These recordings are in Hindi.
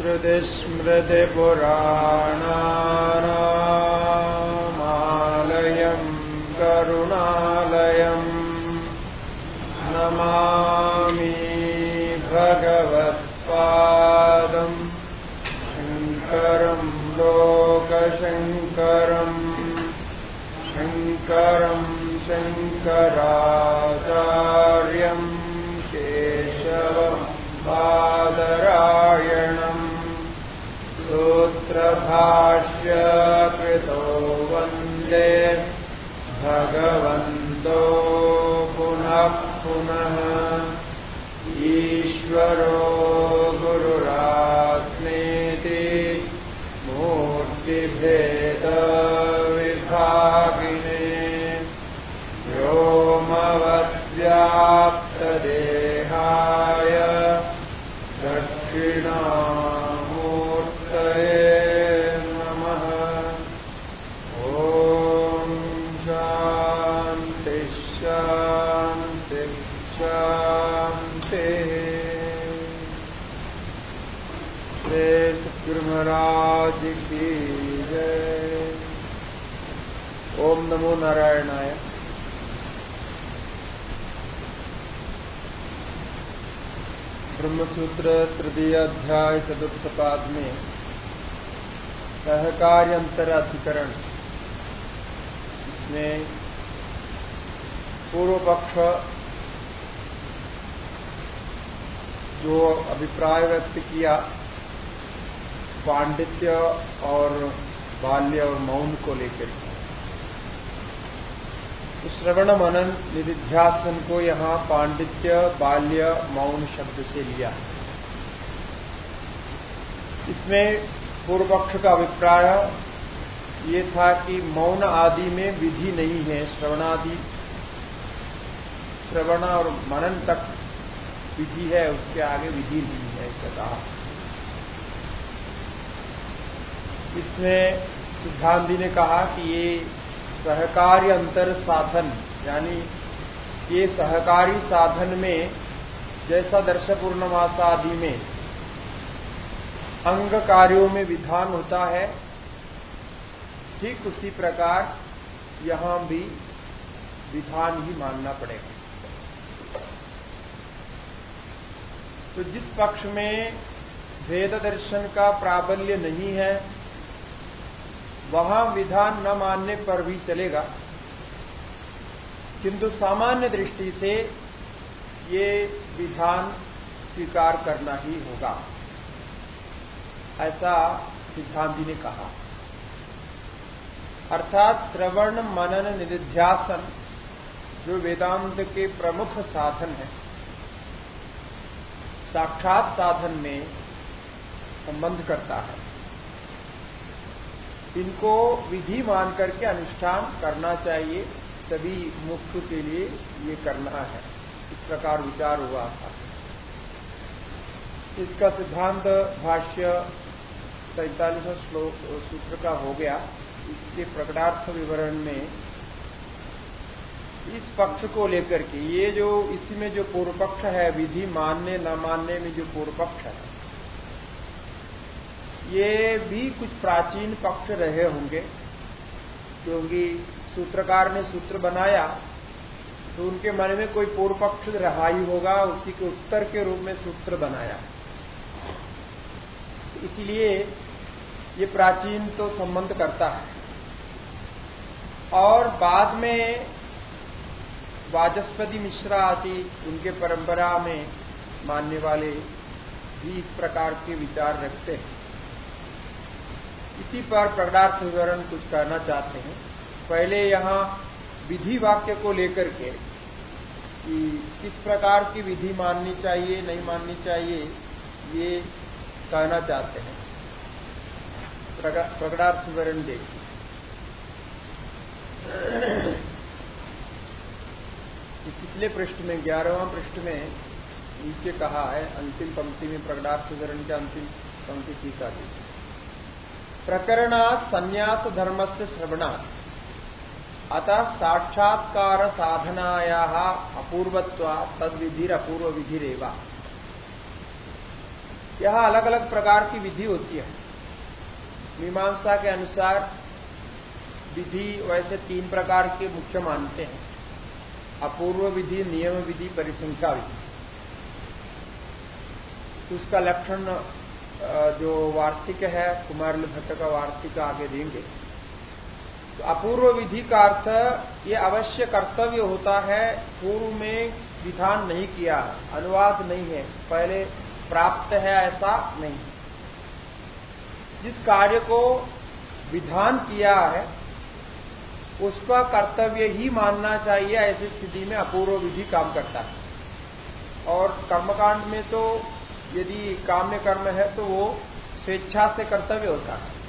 श्रुतिस्मृतिपुराणानामालयम् करुणालयम् नमामि भगवत्पादम् शङ्करम् लोकशङ्करम् शङ्करम् शङ्कराचार्यम्। सूत्रभाष्य कृतो वन्दे भगवन्तो पुनः पुनः ईश्वरो गुरुरात्मेति मूर्तिभेदविभागिने व्योमवद्व्याप्तदेहाय दक्षिणामूर्तये महाराज की जय। ओम नमो नारायणाय। ब्रह्मसूत्र तृतीय अध्याय चतुर्थ पाद में सहकार्य अंतराधिकरण। इसमें पूर्व पक्ष जो अभिप्राय व्यक्त किया पांडित्य और बाल्य और मौन को लेकर। तो श्रवण मनन निधिध्यासन को यहाँ पांडित्य, बाल्य, मौन शब्द से लिया। इसमें पूर्व पक्ष का अभिप्राय ये था कि मौन आदि में विधि नहीं है, श्रवणादि, श्रवण और मनन तक विधि है, उसके आगे विधि नहीं है, ऐसा कहा। इसमें सिद्धांति ने कहा कि ये सहकार्य अंतर साधन, यानी ये सहकारी साधन में जैसा दर्श पूर्णमास आदि में अंग कार्यों में विधान होता है, ठीक उसी प्रकार यहाँ भी विधान ही मानना पड़ेगा। तो जिस पक्ष में वेद दर्शन का प्राबल्य नहीं है वहाँ विधान न मानने पर भी चलेगा। किंतु सामान्य दृष्टि से ये विधान स्वीकार करना ही होगा। ऐसा सिद्धांति ने कहा। अर्थात श्रवण, मनन, निधिध्यासन जो वेदांत के प्रमुख साधन है, साक्षात साधन में संबंध करता है। इनको विधि मान करके अनुष्ठान करना चाहिए। सभी मुक्त के लिए ये करना है। इस प्रकार विचार हुआ था। इसका सिद्धांत भाष्य सैतालीस श्लोक, सूत्र का हो गया। इसके प्रकटार्थ विवरण में इस पक्ष को लेकर के ये जो इसमें जो पूर्व पक्ष है, विधि मानने न मानने में जो पूर्व पक्ष है ये भी कुछ प्राचीन पक्ष रहे होंगे, क्योंकि सूत्रकार ने सूत्र बनाया तो उनके मन में कोई पूर्व पक्ष रहा ही होगा, उसी के उत्तर के रूप में सूत्र बनाया। इसलिए ये प्राचीन तो संबंध करता है। और बाद में वाचस्पति मिश्रा आदि, उनके परंपरा में मानने वाले भी इस प्रकार के विचार रखते हैं। इसी पर प्रकटार्थ विवरण कुछ कहना चाहते हैं। पहले यहाँ विधि वाक्य को लेकर के कि किस प्रकार की विधि माननी चाहिए, नहीं माननी चाहिए, ये कहना चाहते हैं। प्रकटार्थ विवरण देखिए। पिछले पृष्ठ में, ग्यारहवा पृष्ठ में नीचे कहा है, अंतिम पंक्ति में प्रकटार्थ विवरण के अंतिम पंक्ति टीका दी प्रकरणा संन्यास धर्म से श्रवणा अतः साक्षात्कार साधनाया अपूर्वत्वा तद विधिर अपूर्व विधिरेवा यहाँ अलग अलग प्रकार की विधि होती है। मीमांसा के अनुसार विधि वैसे तीन प्रकार के मुख्य मानते हैं। अपूर्व विधि नियम विधि परिसंख्या विधि उसका लक्षण जो वार्तिक है, कुमार भट्ट का वार्तिक आगे देंगे। तो अपूर्व विधि का अर्थ, ये अवश्य कर्तव्य होता है, पूर्व में विधान नहीं किया, अनुवाद नहीं है, पहले प्राप्त है ऐसा नहीं। जिस कार्य को विधान किया है उसका कर्तव्य ही मानना चाहिए, ऐसी स्थिति में अपूर्व विधि काम करता है। और कर्मकांड में तो यदि काम्य कर्म है तो वो स्वेच्छा से कर्तव्य होता है।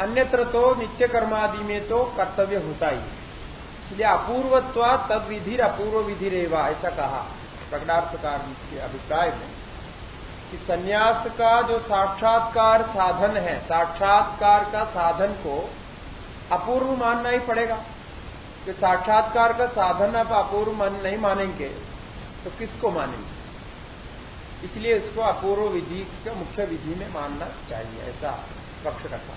अन्यत्र तो नित्य कर्मादि में तो कर्तव्य होता ही इसलिए अपूर्वत्व तद विधि अपूर्व विधि रेवा ऐसा कहा प्रकटार्थकार के अभिप्राय में। कि सन्यास का जो साक्षात्कार साधन है, साक्षात्कार का साधन को अपूर्व मानना ही पड़ेगा। कि साक्षात्कार का साधन आप अपूर्व मान, नहीं मानेंगे तो किसको मानेंगे? इसलिए इसको अपूर्व विधि का मुख्य विधि में मानना चाहिए, ऐसा पक्ष रखा।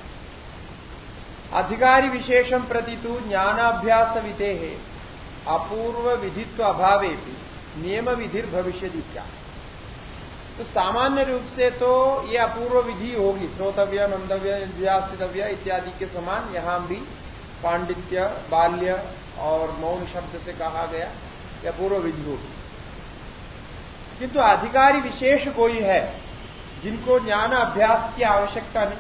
अधिकारी विशेषम प्रति तो ज्ञानाभ्यास विधे है अपूर्व विधित्व अभावे भी नियम विधि भविष्य क्या? तो सामान्य रूप से तो ये अपूर्व विधि होगी, श्रोतव्य मंदव्य व्यासितव्य इत्यादि के समान यहाँ भी पांडित्य, बाल्य और मौन शब्द से कहा गया यह अपूर्व विधि होगी। किंतु अधिकारी विशेष कोई है, जिनको ज्ञान अभ्यास की आवश्यकता नहीं,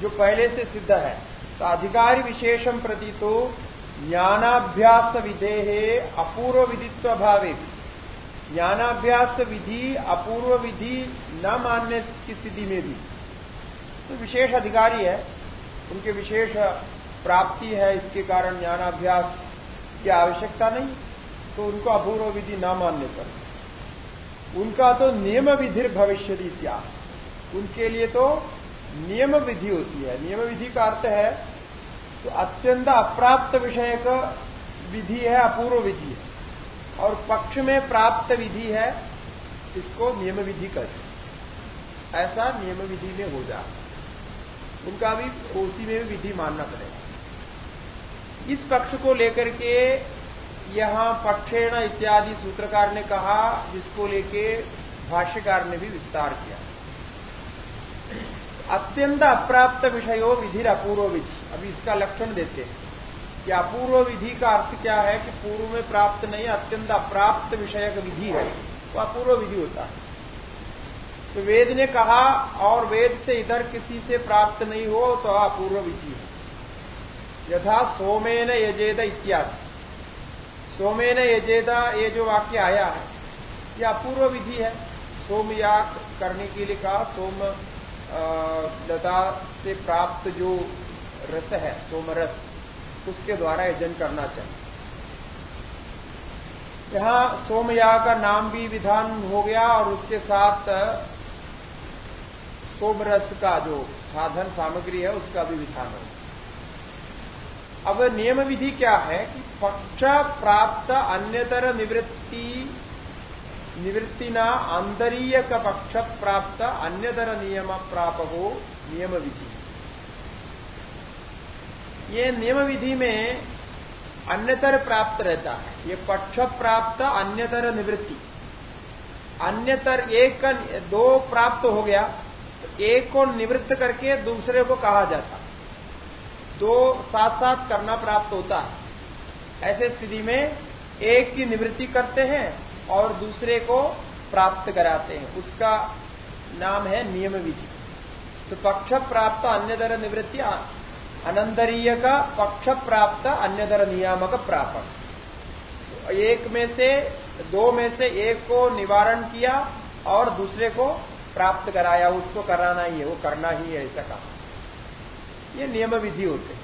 जो पहले से सिद्ध है। तो अधिकारी विशेषम प्रति तो ज्ञानाभ्यास विधेहे अपूर्व विधित्व भावे। ज्ञानाभ्यास विधि, अपूर्व विधि न मानने की स्थिति में भी। तो विशेष अधिकारी है, उनके विशेष प्राप्ति है, इसके कारण ज्ञानाभ्यास की आवश्यकता नहीं। तो उनको अपूर्व विधि ना मानने पर। उनका तो नियम विधि भविष्य क्या उनके लिए तो नियम विधि होती है। नियम विधि का अर्थ है तो अत्यंत अप्राप्त विषय का विधि है अपूर्व विधि है। और पक्ष में प्राप्त विधि है, इसको नियम विधि कहते ऐसा नियम विधि में हो जा। उनका भी उसी में भी विधि मानना पड़ेगा। इस पक्ष को लेकर के यहाँ पक्षेण इत्यादि सूत्रकार ने कहा, जिसको लेके भाष्यकार ने भी विस्तार किया। अत्यंत अप्राप्त विषयो विधि अपूर्व विधि। अभी इसका लक्षण देते हैं कि अपूर्व विधि का अर्थ क्या है कि पूर्व में प्राप्त नहीं, अत्यंत अप्राप्त विषय विधि है। वो अपूर्व विधि होता है। तो वेद ने कहा, और वेद से इधर किसी से प्राप्त नहीं हो तो अपूर्व विधि है। यथा सोमेन यजेद इत्यादि। सोमेन यजेदा ये जो वाक्य आया है, ये अपूर्व विधि है। सोमयाग करने के लिए कहा, सोम लता से प्राप्त जो रस है, सोमरस, उसके द्वारा यजन करना चाहिए। यहाँ सोमयाग का नाम भी विधान हो गया और उसके साथ सोमरस का जो साधन सामग्री है, उसका भी विधान हो अब नियम विधि क्या है कि पक्ष प्राप्त अन्यतर निवृत्ति, निवृत्तिना आंतरीय का पक्ष प्राप्त अन्यतर नियम प्राप हो नियम विधि ये नियम विधि में अन्यतर प्राप्त रहता है। ये पक्ष प्राप्त अन्यतर निवृत्ति। अन्यतर एक, दो प्राप्त हो गया तो एक को निवृत्त करके दूसरे को कहा जाता। दो साथ साथ करना प्राप्त होता है। ऐसे स्थिति में एक की निवृत्ति करते हैं और दूसरे को प्राप्त कराते हैं। उसका नाम है नियम विधि। तो पक्ष प्राप्त अन्य दर निवृत्ति अनंतरीय का पक्ष प्राप्त अन्य दर नियामक प्रापक। एक में से, दो में से एक को निवारण किया और दूसरे को प्राप्त कराया। उसको कराना ही है, वो करना ही है, ऐसा कहा। ये नियम विधि होते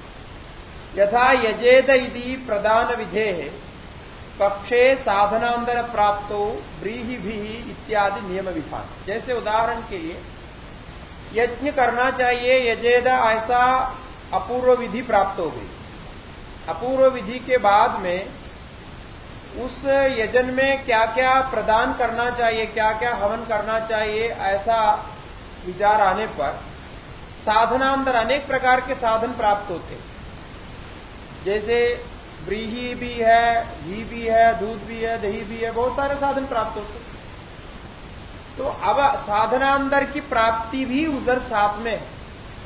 यथा यजेद इति प्रधान विधे, पक्षे साधनांतर प्राप्त व्रीहि भी इत्यादि नियम विधान जैसे उदाहरण के लिए, यज्ञ करना चाहिए, यजेद ऐसा अपूर्व विधि प्राप्त हो गई। अपूर्व विधि के बाद में उस यजन में क्या क्या प्रदान करना चाहिए क्या क्या हवन करना चाहिए, ऐसा विचार आने पर साधनांतर अनेक प्रकार के साधन प्राप्त होते जैसे ब्रीही भी है, घी भी है, दूध भी है, दही भी है, बहुत सारे साधन प्राप्त होते तो अब साधनांतर की प्राप्ति भी उधर साथ में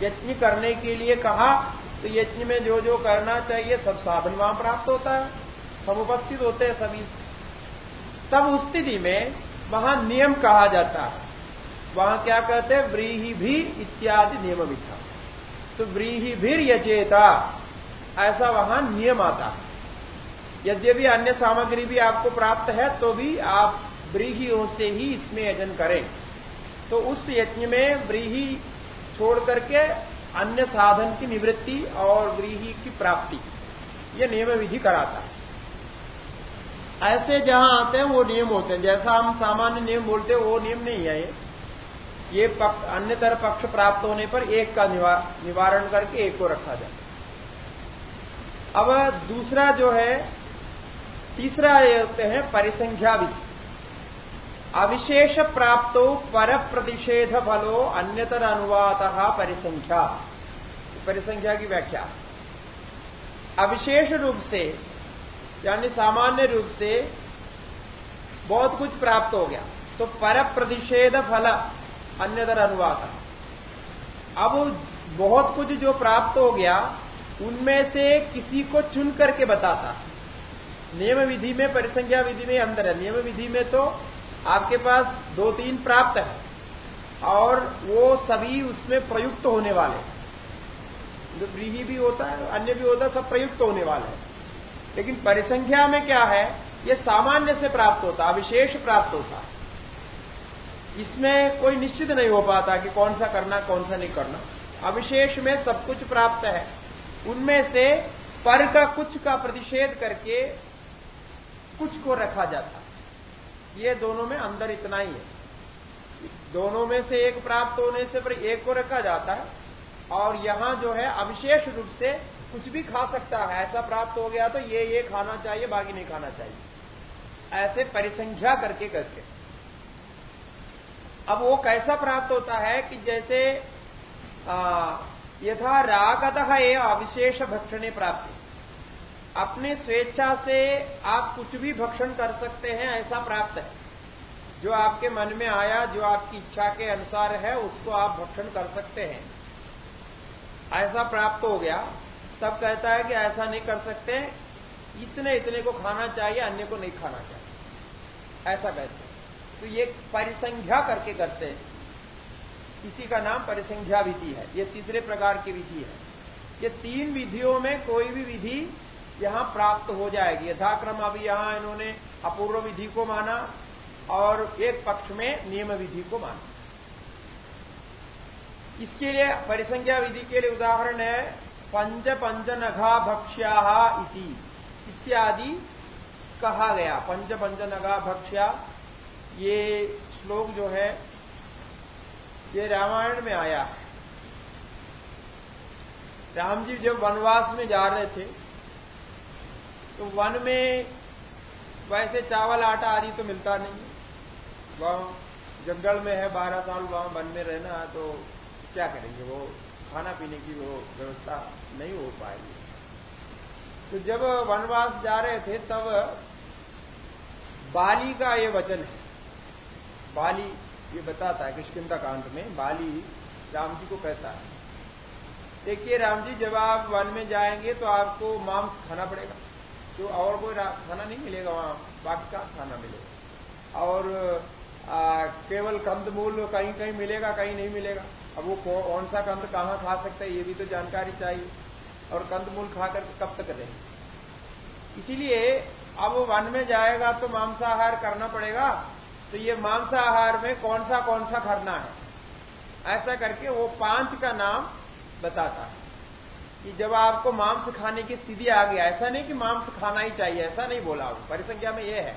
यज्ञ करने के लिए कहा तो यज्ञ में जो जो करना चाहिए, सब साधन वहाँ प्राप्त होता है, सब उपस्थित होते हैं सभी। तब उस स्थिति में वहाँ नियम कहा जाता है। वहाँ क्या कहते हैं? व्रीही भी इत्यादि नियम विधा तो व्रीही भी यचेता, ऐसा वहाँ नियम आता है। यद्यपि अन्य सामग्री भी आपको प्राप्त है तो भी आप व्रीहियों से ही इसमें यजन करें। तो उस यज्ञ में व्रीही छोड़ करके अन्य साधन की निवृत्ति और व्रीही की प्राप्ति यह नियम विधि कराता है। ऐसे जहाँ आते हैं, वो नियम होते हैं। जैसा हम सामान्य नियम बोलते हैं, वो नियम नहीं है पक्ष, अन्य तरह पक्ष प्राप्त होने पर एक का निवारण करके एक को रखा जाए अब दूसरा जो है, तीसरा ये होते हैं परिसंख्या विधि अविशेष प्राप्त पर प्रतिषेध फलो अन्यतर अनुवाद परिसंख्या। परिसंख्या की व्याख्या। अविशेष रूप से, यानी सामान्य रूप से, बहुत कुछ प्राप्त हो गया। तो पर प्रतिषेध फल अन्यतर अनुवाद। अब बहुत कुछ जो प्राप्त हो गया, उनमें से किसी को चुन करके बताता। नियम विधि में, परिसंख्या विधि में अंदर है। नियम विधि में तो आपके पास दो तीन प्राप्त है, और वो सभी उसमें प्रयुक्त होने वाले जो व्रीही भी होता है, अन्य भी होता है, सब प्रयुक्त होने वाले हैं। लेकिन परिसंख्या में क्या है? ये सामान्य से प्राप्त होता विशेष प्राप्त होता। इसमें कोई निश्चित नहीं हो पाता कि कौन सा करना, कौन सा नहीं करना। अविशेष में सब कुछ प्राप्त है। उनमें से पर का कुछ का प्रतिषेध करके कुछ को रखा जाता। ये दोनों में अंदर इतना ही है। दोनों में से एक प्राप्त होने से पर एक को रखा जाता है। और यहाँ जो है, अविशेष रूप से कुछ भी खा सकता है। ऐसा प्राप्त हो गया तो ये ये खाना चाहिए, बाकी नहीं खाना चाहिए। ऐसे परिसंख्या करके करके। अब वो कैसा प्राप्त होता है कि जैसे यथा रागत है अविशेष भक्षण प्राप्ति। अपने स्वेच्छा से आप कुछ भी भक्षण कर सकते हैं, ऐसा प्राप्त है। जो आपके मन में आया, जो आपकी इच्छा के अनुसार है, उसको आप भक्षण कर सकते हैं। ऐसा प्राप्त हो गया। तब कहता है कि ऐसा नहीं कर सकते। इतने इतने को खाना चाहिए, अन्य को नहीं खाना चाहिए। ऐसा कहते तो ये परिसंख्या करके करते हैं। इसी का नाम परिसंख्या विधि है। ये तीसरे प्रकार की विधि है। ये तीन विधियों में कोई भी विधि यहाँ प्राप्त हो जाएगी। यथाक्रम अभी यहाँ इन्होंने अपूर्व विधि को माना और एक पक्ष में नियम विधि को माना। इसके लिए परिसंख्या विधि के लिए उदाहरण है, पंच पंच नघा भक्ष्या इत्यादि कहा गया। पंच पंच नघा भक्ष्या ये श्लोक जो है, ये रामायण में आया। है राम जी जब वनवास में जा रहे थे तो वन में वैसे चावल, आटा आदि तो मिलता नहीं वह जंगल में है, बारह साल वहाँ वन में रहना तो क्या करेंगे? वो खाना पीने की वो व्यवस्था नहीं हो पाएगी। तो जब वनवास जा रहे थे, तब बाली का ये वचन है। बाली ये बताता है किशकिंदा कांड में बाली राम जी को कहता है। देखिए राम जी जब आप वन में जाएँगे तो आपको मांस खाना पड़ेगा। तो और कोई खाना नहीं मिलेगा वहाँ बाकी का खाना मिलेगा। और आ, केवल कंदमूल कहीं कहीं मिलेगा कहीं नहीं मिलेगा। अब वो कौन सा कंद कहाँ खा सकता है ये भी तो जानकारी चाहिए। और कंदमूल खाकर कब तक रहेंगे? इसीलिए अब वन में जाएगा तो मांसाहार करना पड़ेगा। तो ये मांसाहार में कौन सा कौन सा करना है? ऐसा करके वो पाँच का नाम बताता है कि जब आपको मांस खाने की स्थिति आ गई, ऐसा नहीं कि मांस खाना ही चाहिए, ऐसा नहीं बोला वो, परिसंख्या में ये है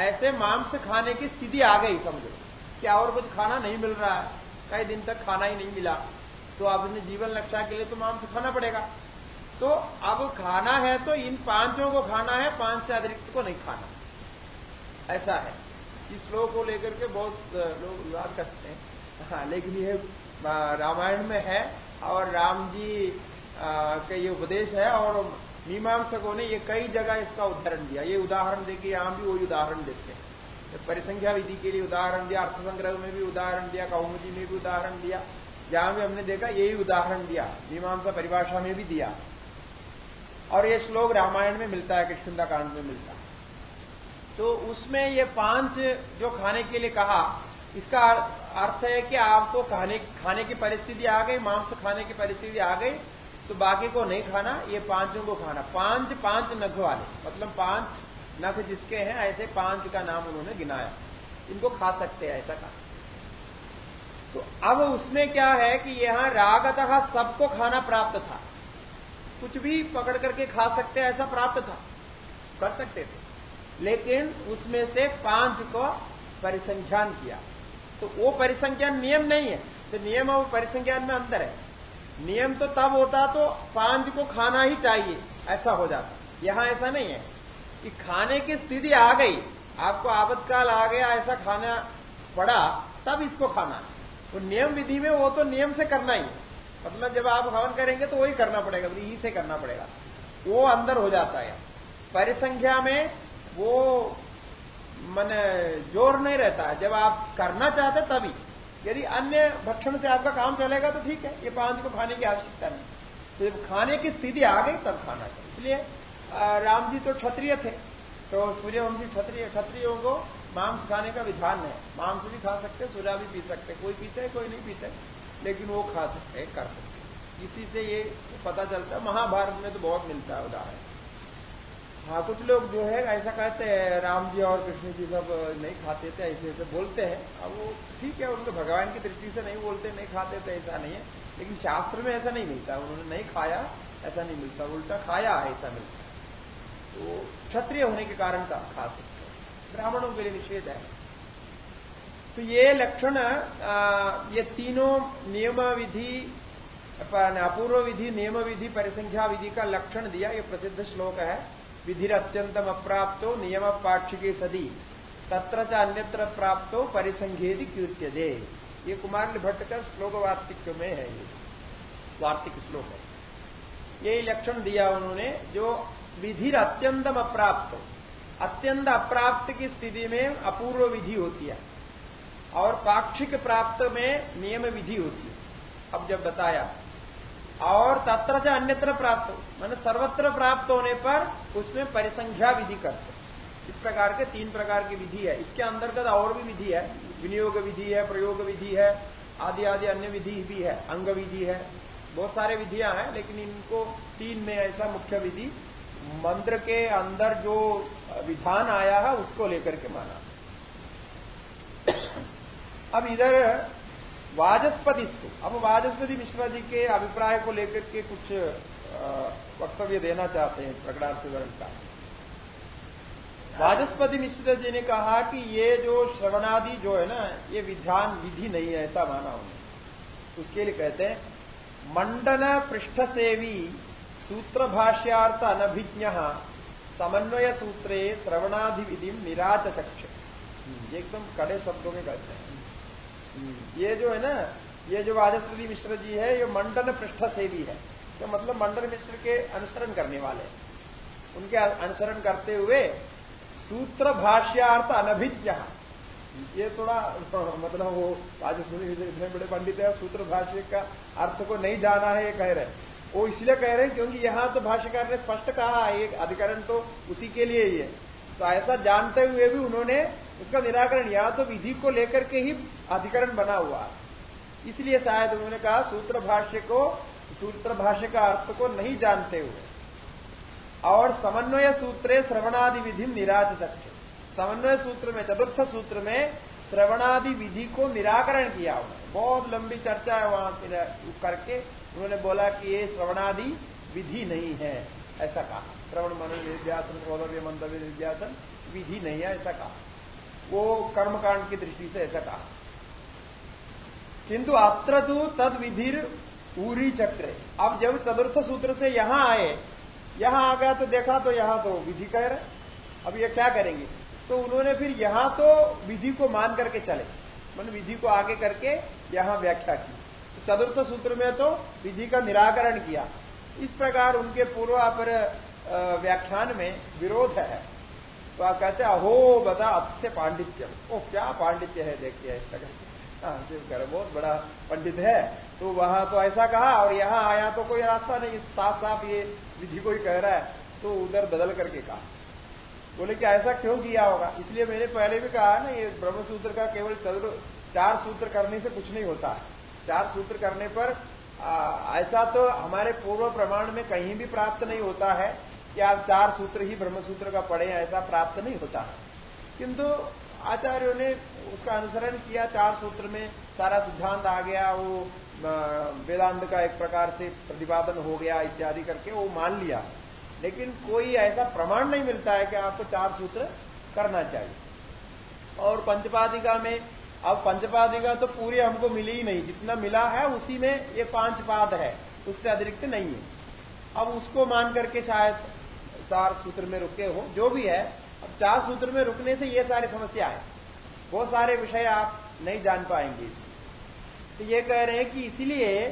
ऐसे मांस खाने की स्थिति आ गई, समझो क्या और कुछ खाना नहीं मिल रहा है, कई दिन तक खाना ही नहीं मिला तो अपने जीवन रक्षा के लिए तो मांस खाना पड़ेगा। तो अब खाना है तो इन पाँचों को खाना है, पाँच से अतिरिक्त को नहीं खाना। ऐसा है। इस श्लोक को लेकर के बहुत लोग विवाद करते हैं। हाँ लेकिन ये रामायण में है और राम जी का ये उपदेश है और मीमांसकों ने ये कई जगह इसका उदाहरण दिया। ये उदाहरण देखिए, यहाँ भी वही उदाहरण देते हैं। परिसंख्या विधि के लिए उदाहरण दिया अर्थ संग्रह में भी उदाहरण दिया, कौमुदी में भी उदाहरण दिया। जहाँ भी हमने देखा, यही उदाहरण दिया, मीमांसा परिभाषा में भी दिया। और ये श्लोक रामायण में मिलता है कृष्णदा कांड में मिलता है। तो उसमें ये पाँच जो खाने के लिए कहा, इसका अर्थ है कि आपको खाने खाने की परिस्थिति आ गई, मांस खाने की परिस्थिति आ गई तो बाकी को नहीं खाना, ये पाँचों को खाना। पाँच पाँच नख वाले मतलब पाँच नख जिसके हैं, ऐसे पाँच का नाम उन्होंने गिनाया। इनको खा सकते हैं, ऐसा कहा। तो अब उसमें क्या है कि यहाँ रागतः सबको खाना प्राप्त था। कुछ भी पकड़ करके खा सकते ऐसा प्राप्त था। कर सकते थे। लेकिन उसमें से पाँच को परिसंख्यान किया। तो वो परिसंख्यान नियम नहीं है। तो नियम और परिसंख्यान में अंतर है। नियम तो तब होता तो पाँच को खाना ही चाहिए, ऐसा हो जाता। यहाँ ऐसा नहीं है कि खाने की स्थिति आ गई, आपको आपत्काल आ गया, ऐसा खाना पड़ा, तब इसको खाना तो नियम विधि में वो तो नियम से करना ही है। मतलब जब आप हवन करेंगे तो वही करना पड़ेगा यही से करना पड़ेगा। वो अंदर हो जाता है। परिसंख्या में वो मैंने ज़ोर नहीं रहता है। जब आप करना चाहते तभी। यदि अन्य भक्षण से आपका काम चलेगा तो ठीक है, ये पाँच को खाने की आवश्यकता नहीं। तो जब खाने की स्थिति आ गई, तब खाना चाहिए। इसलिए राम जी तो क्षत्रिय थे। तो सूर्यवंशी क्षत्रिय, क्षत्रियों को मांस खाने का विधान है। मांस भी खा सकते, सूर्या भी पी सकते। कोई पीते, कोई नहीं पीते, लेकिन वो खा सकते, कर सकते। इसी से ये पता चलता है। महाभारत में तो बहुत मिलता है उदाहरण। हाँ कुछ लोग जो है, ऐसा कहते हैं, राम जी और कृष्ण जी सब नहीं खाते थे, ऐसे ऐसे बोलते हैं। अब वो ठीक है, उनको भगवान की दृष्टि से नहीं बोलते, नहीं खाते थे, ऐसा नहीं है। लेकिन शास्त्र में ऐसा नहीं मिलता। उन्होंने नहीं खाया, ऐसा नहीं मिलता। उल्टा खाया, ऐसा मिलता तो क्षत्रिय होने के कारण का खा सकते ब्राह्मणों के लिए निषेध है। तो ये लक्षण ये तीनों नियम विधि अपूर्व विधि नियम विधि परिसंख्या विधि का लक्षण दिया। ये प्रसिद्ध श्लोक है। विधिर अत्यंतम अप्राप्तो नियम पाक्षिके सदी तत्र अन्यत्र प्राप्तो परिसंघेदि कीर्त्य दे ये कुमार भट्ट का श्लोक वार्तिक में है ये। वार्तिक श्लोक है। यही लक्षण दिया उन्होंने, जो विधिर अत्यंतम अप्राप्त। अत्यंत अप्राप्त की स्थिति में अपूर्व विधि होती है, और पाक्षिक प्राप्त में नियम विधि होती है। अब जब बताया और तत्र से अन्यत्र प्राप्त हो। मैंने सर्वत्र प्राप्त होने पर उसमें परिसंख्या विधि करते इस प्रकार के तीन प्रकार की विधि है। इसके अंतर्गत और भी विधि है। विनियोग विधि है, प्रयोग विधि है, आदि आदि अन्य विधि भी है। अंग विधि है। बहुत सारे विधियाँ हैं, लेकिन इनको तीन में ऐसा मुख्य विधि, मंत्र के अंदर जो विधान आया है, उसको लेकर के माना। अब इधर वाचस्पति अब वाचस्पति मिश्रा जी के अभिप्राय को लेकर के कुछ वक्तव्य देना चाहते हैं प्रकटार्थ विवरण का। वाचस्पति मिश्र जी ने कहा कि ये जो श्रवणादि जो है ना, ये विधान विधि नहीं है, ऐसा माना उन्हें उसके लिए कहते हैं, मंडन पृष्ठ सेवी सूत्र भाष्यार्थ अनभिज्ञ समन्वय सूत्रे श्रवणाधि विधि निराच चक्ष एकदम कड़े शब्दों में कहते हैं। ये जो है ना, ये जो वाजस्वती मिश्र जी है, ये मंडन पृष्ठ से भी है। तो मतलब मंडन मिश्र के अनुसरण करने वाले। उनके अनुसरण करते हुए सूत्र भाष्यार्थ अनभिज्ञ। ये थोड़ा मतलब वो वाजस्वती मिश्र इतने बड़े पंडित है, सूत्र भाष्य का अर्थ को नहीं जाना है, ये कह रहे वो इसलिए कह रहे हैं क्योंकि यहाँ तो भाष्यकार ने स्पष्ट कहा है अधिकरण तो उसी के लिए ही है। तो ऐसा जानते हुए भी उन्होंने उसका निराकरण या तो विधि को लेकर के ही अधिकरण बना हुआ इसलिए शायद उन्होंने कहा, सूत्र भाष्य को, सूत्र भाष्य का अर्थ को नहीं जानते हुए। और समन्वय सूत्रे श्रवणादि विधि निराज सकते समन्वय सूत्र में, चतुर्थ सूत्र में श्रवणादि विधि को निराकरण किया उन्होंने बहुत लंबी चर्चा है वहाँ से करके। उन्होंने बोला कि ये श्रवणादि विधि नहीं है, ऐसा कहा। श्रवण मन सौदव्य मंतव्य विद्यासन विधि नहीं है, ऐसा कहा। वो कर्मकांड की दृष्टि से ऐसा कहा। किंतु अत्र तो तद विधिर पूरी चक्र। अब जब चतुर्थ सूत्र से यहाँ आए, यहाँ आ गया तो देखा तो यहाँ तो विधि कह रहे अब ये क्या करेंगे? तो उन्होंने फिर यहाँ तो विधि को मान करके चले। मन विधि को आगे करके यहाँ व्याख्या की। तो चतुर्थ सूत्र में तो विधि का निराकरण किया। इस प्रकार उनके पूर्वापर व्याख्यान में विरोध है। तो आप कहते अहो बता अच्छे पांडित्य। ओ क्या पांडित्य है? देखिए इस तरह हाँ। कर बहुत बड़ा पंडित है। तो वहाँ तो ऐसा कहा और यहाँ आया तो कोई रास्ता नहीं साफ़ साफ़ ये विधि को ही कह रहा है। तो उधर बदल करके कहा। बोले कि ऐसा क्यों किया होगा? इसलिए मैंने पहले भी कहा ना ये ब्रह्मसूत्र का केवल चार सूत्र करने से कुछ नहीं होता। है चार सूत्र करने पर आ, ऐसा तो हमारे पूर्व प्रमाण में कहीं भी प्राप्त नहीं होता है। कि आप चार सूत्र ही ब्रह्मसूत्र का पढ़े, ऐसा प्राप्त नहीं होता। किंतु आचार्यों ने उसका अनुसरण किया, चार सूत्र में सारा सिद्धांत आ गया, वो वेदांत का एक प्रकार से प्रतिपादन हो गया, इत्यादि करके वो मान लिया। लेकिन कोई ऐसा प्रमाण नहीं मिलता है कि आपको चार सूत्र करना चाहिए। और पंचपादिका में, अब पंचपादिका तो पूरी हमको मिली ही नहीं। जितना मिला है, उसी में ये पाँच पाद है, उससे अतिरिक्त नहीं है। अब उसको मान करके शायद चार सूत्र में रुके हो, जो भी है, अब चार सूत्र में रुकने से ये सारी समस्या है। बहुत सारे विषय आप नहीं जान पाएँगे। तो ये कह रहे हैं कि इसलिए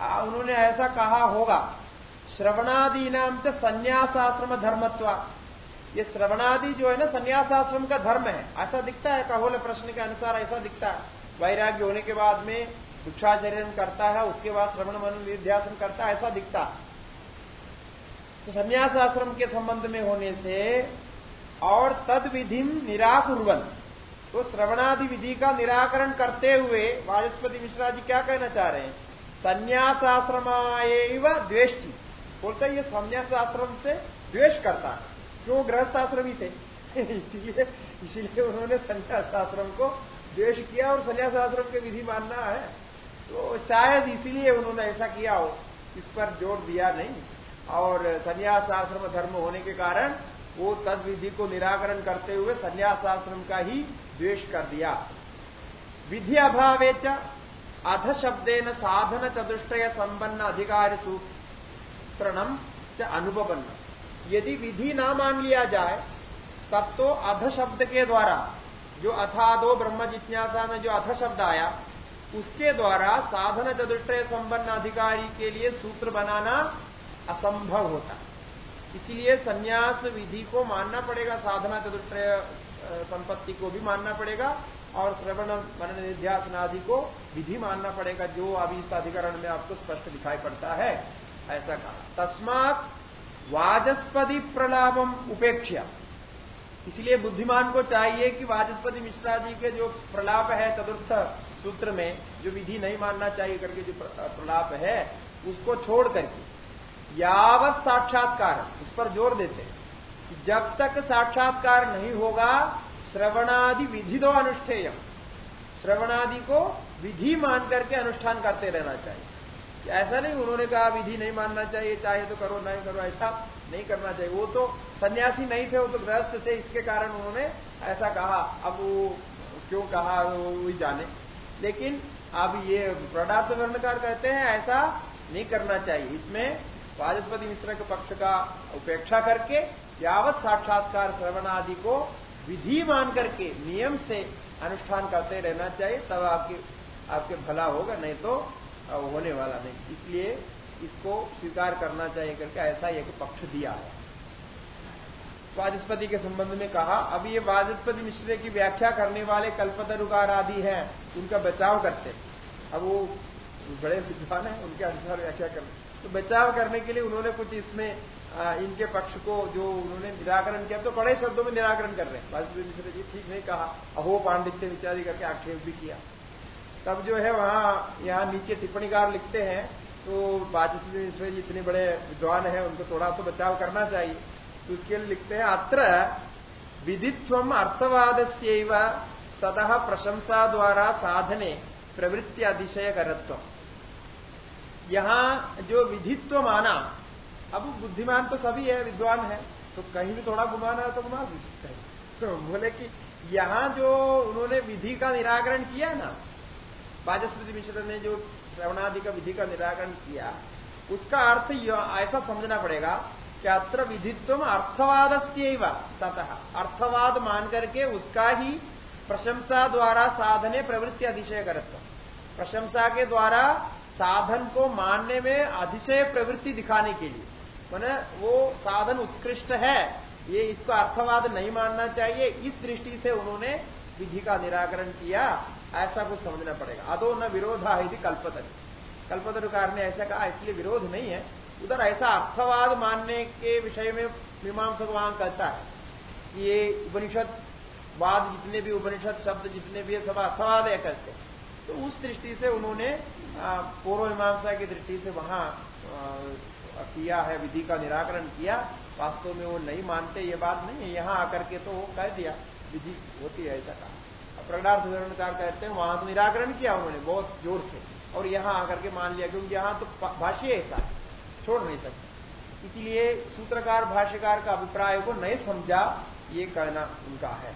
उन्होंने ऐसा कहा होगा श्रवणादि नाम तो संन्यासाश्रम धर्मत्व। ये श्रवणादि जो है ना, संन्यासाश्रम का धर्म है। ऐसा दिखता है, कहोले प्रश्न के अनुसार ऐसा दिखता है। वैराग्य होने के बाद में भिक्षाचर्य करता है, उसके बाद श्रवण मन विध्यासन करता है, ऐसा दिखता है। तो संन्यास आश्रम के संबंध में होने से और तद विधि निराकुर्वन। तो श्रवणादि विधि का निराकरण करते हुए वाचस्पति मिश्रा जी क्या कहना चाह रहे हैं? संन्यासाश्रम द्वेष्टि। बोलते ये संन्यास आश्रम से द्वेष करता है। क्यों गृहस्थ आश्रम ही थे? इसलिए, इसीलिए उन्होंने संन्यास आश्रम को द्वेष किया और संन्यास आश्रम के विधि मानना है। तो शायद इसीलिए उन्होंने ऐसा किया हो, इस पर ज़ोर दिया नहीं। और संन्यास आश्रम धर्म होने के कारण वो तद विधि को निराकरण करते हुए संन्यास आश्रम का ही द्वेष कर दिया। विधि अभावे च अध शब्देन साधन चतुष्टय संपन्न अधिकार सूत्रणम च अनुपन्न यदि विधि ना मान लिया जाए, तब तो अध शब्द के द्वारा जो अथादो ब्रह्म जिज्ञासा में जो अथ शब्द आया, उसके द्वारा साधन चतुष्टय संपन्न अधिकारी के लिए सूत्र बनाना असंभव होता। इसलिए संन्यास विधि को मानना पड़ेगा, साधना चतुष्टय संपत्ति को भी मानना पड़ेगा, और श्रवण मन निध्यासन आदि को विधि मानना पड़ेगा, जो अभी इस अधिकरण में आपको स्पष्ट दिखाई पड़ता है। ऐसा कहा। तस्मात वाजस्पति प्रलाभम उपेक्षा इसलिए बुद्धिमान को चाहिए कि वाचस्पति मिश्रा जी के जो प्रलाप है चतुर्थ सूत्र में, जो विधि नहीं मानना चाहिए करके जो प्रलाप है, उसको छोड़ करके यावत साक्षात्कार। इस पर ज़ोर देते हैं कि जब तक साक्षात्कार नहीं होगा, श्रवणादि विधि दो अनुष्ठेय श्रवणादि को विधि मान करके अनुष्ठान करते रहना चाहिए। ऐसा नहीं, उन्होंने कहा विधि नहीं मानना चाहिए, चाहे तो करो, नहीं करो, ऐसा नहीं करना चाहिए। वो तो सन्यासी नहीं थे, वो तो गृहस्थ थे, इसके कारण उन्होंने ऐसा कहा। अब वो क्यों कहा, वो जाने। लेकिन अब ये प्रदार्थ वर्णकार कहते हैं, ऐसा नहीं करना चाहिए। इसमें वाचस्पति मिश्र के पक्ष का उपेक्षा करके, यावत साक्षात्कार श्रवण आदि को विधि मान करके नियम से अनुष्ठान करते रहना चाहिए, तब आपके आपके भला होगा, नहीं तो होने वाला नहीं। इसलिए इसको स्वीकार करना चाहिए करके ऐसा एक पक्ष दिया है। वाचस्पति के संबंध में कहा, अब ये वाचस्पति मिश्र की व्याख्या करने वाले कल्पतरुकार आदि हैं उनका बचाव करते अब वो बड़े विद्वान है, उनके अनुसार व्याख्या करते तो बचाव करने के लिए उन्होंने कुछ इसमें आ, इनके पक्ष को जो उन्होंने निराकरण किया तो बड़े शब्दों में निराकरण कर रहे हैं। वाजपेयी मिश्र जी ठीक नहीं कहा अहो पांडित्य इत्यादि करके आक्षेप भी किया। तब जो है वहाँ यहाँ नीचे टिप्पणीकार लिखते हैं तो वाजपेयी मिश्र जी इतने बड़े विद्वान है उनको थोड़ा तो बचाव करना चाहिए। तो उसके लिए लिखते हैं अत्र विधित्व अर्थवाद से सतः प्रशंसा द्वारा साधने प्रवृत्ति अतिशय करत्व यहाँ जो विधित्व माना, अब बुद्धिमान तो सभी है, विद्वान है तो कहीं भी थोड़ा घुमाना है तो घुमा सकते हैं। तो बोले कि यहाँ जो उन्होंने विधि का निराकरण किया ना, वाचस्पति मिश्र ने जो श्रवणादि का विधि का निराकरण किया, उसका अर्थ ऐसा समझना पड़ेगा कि अत्र विधित्व अर्थवाद सतह अर्थवाद मान करके उसका ही प्रशंसा द्वारा साधने प्रवृत्ति अतिशय करत्व। प्रशंसा के द्वारा साधन को मानने में अतिशय प्रवृत्ति दिखाने के लिए। मैंने वो साधन उत्कृष्ट है, ये इसको अर्थवाद नहीं मानना चाहिए, इस दृष्टि से उन्होंने विधि का निराकरण किया, ऐसा कुछ समझना पड़ेगा। अदो न विरोधा यदि कल्पतर। कल्पतरुकार ने ऐसा कहा, इसलिए विरोध नहीं है। उधर ऐसा अर्थवाद मानने के विषय में मीमांसक वहाँ कहता है कि ये उपनिषद, वाद जितने भी उपनिषद, शब्द जितने भी सब अर्थवाद है कहते तो उस दृष्टि से उन्होंने पूर्व मीमांसा की दृष्टि से वहाँ किया है, विधि का निराकरण किया। वास्तव में वो नहीं मानते, ये बात नहीं है। यहाँ आकर के तो वो कह दिया, विधि होती है, ऐसा कहा। प्रकटार्थ विवरणकार कहते हैं, वहाँ तो निराकरण किया उन्होंने, बहुत ज़ोर से। और यहाँ आकर के मान लिया, क्योंकि यहाँ तो भाष्य ऐसा, छोड़ नहीं सकते। इसलिए सूत्रकार, भाष्यकार का अभिप्राय को नहीं समझा, ये कहना उनका है।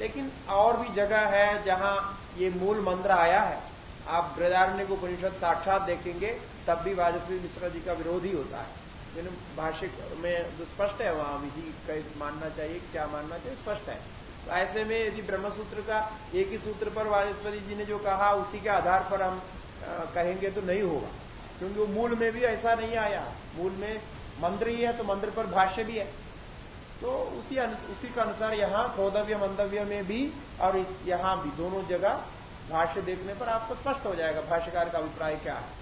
लेकिन और भी जगह है जहाँ ये मूल मंत्र आया है। आप बृदारण्य को उपनिषद साक्षात देखेंगे, तब भी वाजपेयी मिश्रा जी का विरोध ही होता है। लेकिन भाषिक में जो स्पष्ट है, वहाँ विधि कैसे मानना चाहिए, क्या मानना चाहिए, स्पष्ट है। तो ऐसे में यदि ब्रह्मसूत्र का एक ही सूत्र पर वाजपेयी जी ने जो कहा, उसी के आधार पर हम कहेंगे तो नहीं होगा। क्योंकि वो मूल में भी ऐसा नहीं आया। मूल में मंत्र ही है तो मंत्र पर भाष्य भी है। तो उसी उसी के अनुसार यहाँ सौदव्य मंतव्य में भी और यहाँ भी दोनों जगह भाष्य देखने पर आपको स्पष्ट हो जाएगा भाष्यकार का अभिप्राय क्या है।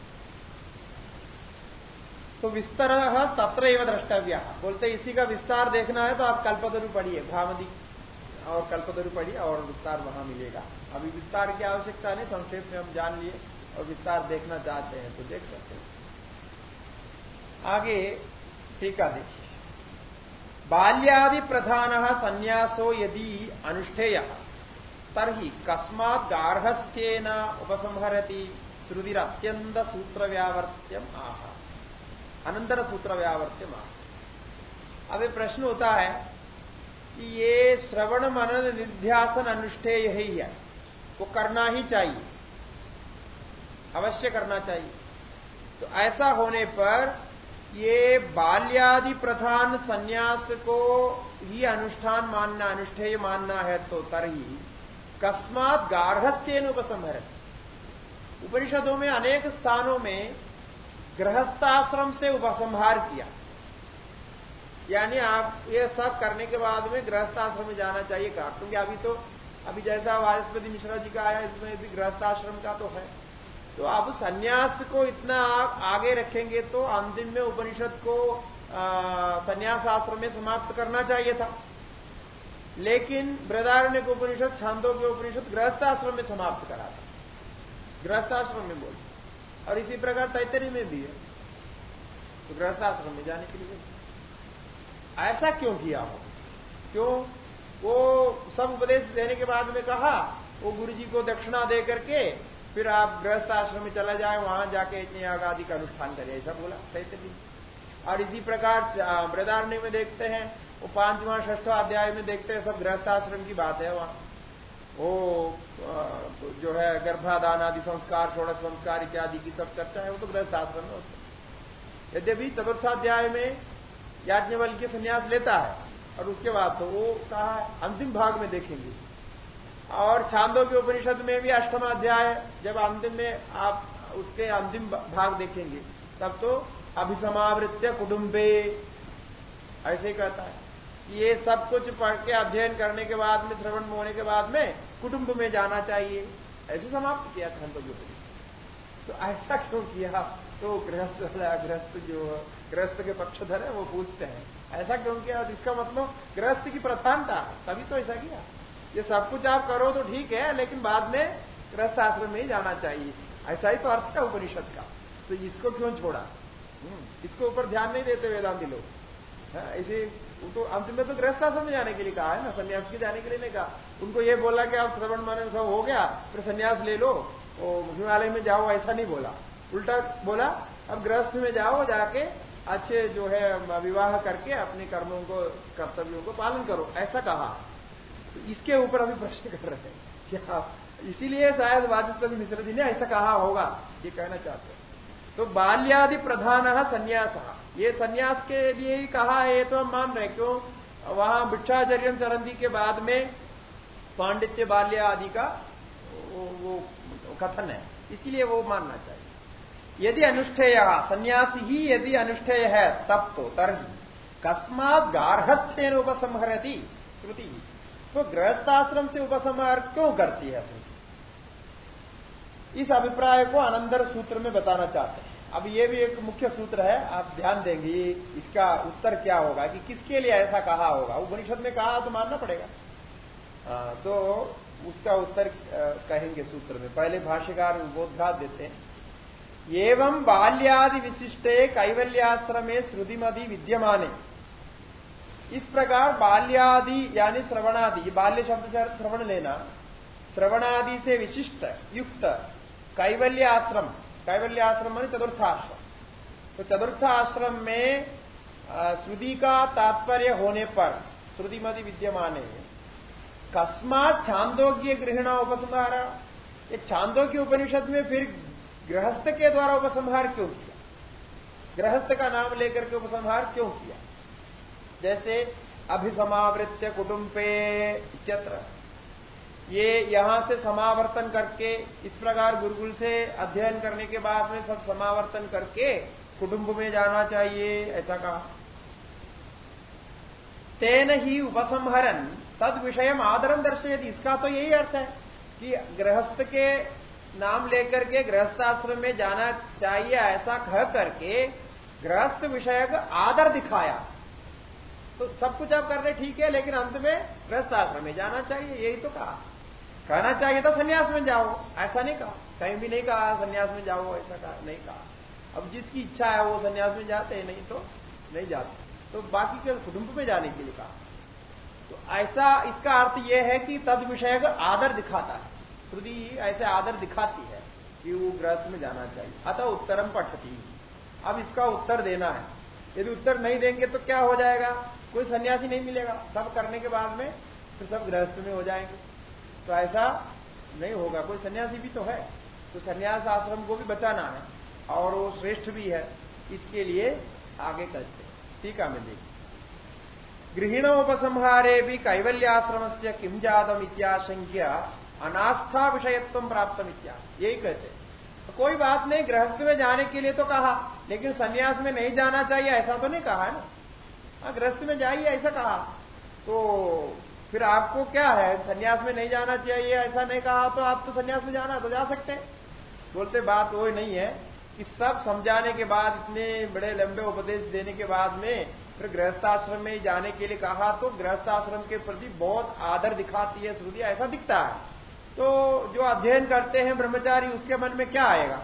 तो विस्तार तत्र एवं द्रष्टव्य। बोलते इसी का विस्तार देखना है तो आप कल्पतरु पढ़िए। भावदी और कल्पतरु पढ़िए और विस्तार वहाँ मिलेगा। अभी विस्तार की आवश्यकता नहीं, संक्षेप में हम जान लिए और विस्तार देखना चाहते हैं तो देख सकते हैं। आगे टीका देखिए। बाल्यादि प्रधान संन्यासो यदि अनुष्ठेय तरी कस्मात गार्हस्थ्यन उपसंहरती श्रुतिर अत्यंत सूत्र व्यावर्त्यम आह। अनंतर सूत्र व्यावर्त्यम आह। अब प्रश्न होता है कि ये श्रवण मनन निध्यासन अनुष्ठेय ही है, वो करना ही चाहिए। अवश्य करना चाहिए। तो ऐसा होने पर ये बाल्यादि प्रधान संन्यास को ही अनुष्ठान मानना, अनुष्ठेय मानना है तो तरही कस्मात गार्हस्थ्य उपसंहर उपनिषदों में अनेक स्थानों में गृहस्थाश्रम से उपसंहार किया। यानी आप ये सब करने के बाद में गृहस्थाश्रम में जाना चाहिए कहा, क्योंकि अभी तो अभी जैसा वाजस्पति मिश्रा जी का आया, इसमें भी गृहस्थाश्रम का तो है। तो आप संन्यास को इतना आगे रखेंगे तो अंतिम में उपनिषद को संन्यास आश्रम में समाप्त करना चाहिए था। लेकिन बृदारण्य को उपनिषद, छांदों के उपनिषद गृहस्थाश्रम में समाप्त करा था। गृहस्थाश्रम में बोल। और इसी प्रकार तैतरी में भी है। तो गृहस्थाश्रम में जाने के लिए। ऐसा क्यों किया हो? क्यों? वो सब उपदेश देने के बाद में कहा, वो गुरु जी को दक्षिणा दे करके फिर आप गृहस्थ आश्रम में चला जाए, वहाँ जाके याग आदि का अनुष्ठान करें ऐसा बोला चैतन्य और इसी प्रकार वृदारण्य में देखते हैं, वो पांचवा ष्ठवा अध्याय में देखते हैं, सब गृहस्थ आश्रम की बात है वहाँ। वो जो है, गर्भाधान आदि संस्कार छोड़ संस्कार इत्यादि की सब चर्चा है, वो तो गृहस्थ आश्रम में होता यद्यपि चतुर्थाध्याय में याज्ञवल के संन्यास लेता है, और उसके बाद तो वो कहा, अंतिम भाग में देखेंगे। और छांदों के उपनिषद में भी अष्टम अध्याय, जब अंतिम में आप उसके अंतिम भाग देखेंगे, तब तो अभिसमावृत्य कुटुंबे। ऐसे कहता है कि ये सब कुछ पढ़ के, अध्ययन करने के बाद में, श्रवण होने के बाद में कुटुंब में जाना चाहिए। ऐसे समाप्त किया छांदों के उपनिषद। तो ऐसा क्यों किया? तो गृहस्थ गृहस्थ जो गृहस्थ के पक्षधर है, वो पूछते हैं, ऐसा क्यों किया? इसका मतलब गृहस्थ की प्रधानता, तभी तो ऐसा किया। ये सब कुछ आप करो तो ठीक है लेकिन बाद में गृहस्थ आश्रम में ही जाना चाहिए। ऐसा ही तो अर्थ है उपनिषद का। तो इसको क्यों छोड़ा? हम्म, इसको ऊपर ध्यान नहीं देते वेदांति लोग। ऐसे हाँ, तो अंत में तो गृहस्थ आश्रम में जाने के लिए कहा है ना संन्यास के जाने के लिए नहीं कहा। उनको ये बोला कि आप श्रवण मन सब हो गया फिर संन्यास ले लो हिमालय में जाओ ऐसा नहीं बोला। उल्टा बोला अब गृहस्थ में जाओ जाके अच्छे जो है विवाह करके अपने कर्मों को कर्तव्यों को पालन करो ऐसा कहा। तो इसके ऊपर अभी प्रश्न कर रहे हैं क्या इसीलिए शायद वाचस्पति मिश्र जी ने ऐसा कहा होगा ये कहना चाहते हैं। तो बाल्यादि प्रधान संन्यास। ये संन्यास के लिए ही कहा है तो हम मान रहे क्यों? वहाँ भिक्षाचर्य चरंदी के बाद में पांडित्य बाल्य आदि का वो, कथन है। इसीलिए वो मानना चाहिए। यदि अनुष्ठेय संन्यास ही यदि अनुष्ठेय है तब तो तरही। कस्मात गार्हस्थ्य उपसंहरती श्रुति। तो गृहस्थाश्रम से उपसंहार क्यों करती है श्रुति इस अभिप्राय को अनंतर सूत्र में बताना चाहते हैं। अब ये भी एक मुख्य सूत्र है आप ध्यान देंगे इसका उत्तर क्या होगा कि किसके लिए ऐसा कहा होगा? उपनिषद में कहा तो मानना पड़ेगा। आ, तो उसका उत्तर कहेंगे सूत्र में। पहले भाष्यकार बोधघात देते हैं। एवं बाल्यादि विशिष्टे कैवल्याश्रमे श्रुतिमदि विद्यमाने। इस प्रकार बाल्यादि, यानी श्रवणादि बाल्य शब्द से श्रवण लेना, श्रवणादि से विशिष्ट, युक्त कैवल्य आश्रम कैवल्य आश्रम मान चतुर्थाश्रम। तो चतुर्थ आश्रम में श्रुति का तात्पर्य होने पर, श्रुति मदि विद्यमान है। कस्मात छांदोग्य गृहण उपसंहार। ये छांदोग्य उपनिषद में फिर गृहस्थ के द्वारा उपसंहार क्यों किया? गृहस्थ का नाम लेकर के उपसंहार क्यों किया? जैसे अभिसमावृत्य कुटुंबे इत्यत्र। ये यहाँ से समावर्तन करके, इस प्रकार गुरुकुल से अध्ययन करने के बाद में सब समावर्तन करके कुटुंब में जाना चाहिए, ऐसा कहा। तेन ही उपसंहरन, तद विषय आदरम दर्शयती। इसका तो यही अर्थ है कि गृहस्थ के नाम लेकर के गृहस्थाश्रम में जाना चाहिए, ऐसा कह करके गृहस्थ विषय का आदर दिखाया। तो सब कुछ आप कर रहे ठीक है, लेकिन अंत में ग्रस्त गृहस्थाश्रम में जाना चाहिए, यही तो कहा। कहना चाहिए था, संन्यास में जाओ। ऐसा नहीं कहा। कहीं भी नहीं कहा, संन्यास में जाओ, ऐसा कहा, नहीं कहा। अब जिसकी इच्छा है, वो संन्यास में जाते हैं, नहीं तो नहीं जाते। तो बाकी के कुटुंब में जाने के लिए कहा। तो ऐसा, इसका अर्थ यह है कि तद विषय आदर दिखाता है। श्रुति ऐसे आदर दिखाती है कि वो गृहस्थ में जाना चाहिए। अतः उत्तरम पठती। अब इसका उत्तर देना है। यदि उत्तर नहीं देंगे तो क्या हो जाएगा? कोई सन्यासी नहीं मिलेगा। सब करने के बाद में फिर सब गृहस्थ में हो जाएँगे। तो ऐसा नहीं होगा। कोई सन्यासी भी तो है। तो सन्यास आश्रम को भी बचाना है और वो श्रेष्ठ भी है। इसके लिए आगे करते ठीक है, मैं देखिए गृहिणोपसंहारे भी कैवल्याश्रम से किम जातम इत्याशंक्य अनास्था विषयत्व प्राप्त इत्या यही कहते तो कोई बात नहीं, गृहस्थ में जाने के लिए तो कहा, लेकिन सन्यास में नहीं जाना चाहिए, ऐसा तो नहीं कहा ना। गृहस्थ में जाइए, ऐसा कहा। तो फिर आपको क्या है? सन्यास में नहीं जाना चाहिए, ऐसा नहीं कहा तो आप तो सन्यास में जाना तो जा सकते बोलते, बात वो नहीं है कि सब समझाने के बाद, इतने बड़े लंबे उपदेश देने के बाद में फिर गृहस्थाश्रम में जाने के लिए कहा तो गृहस्थाश्रम के प्रति बहुत आदर दिखाती है श्रुति ऐसा दिखता है। तो जो अध्ययन करते हैं ब्रह्मचारी, उसके मन में क्या आएगा?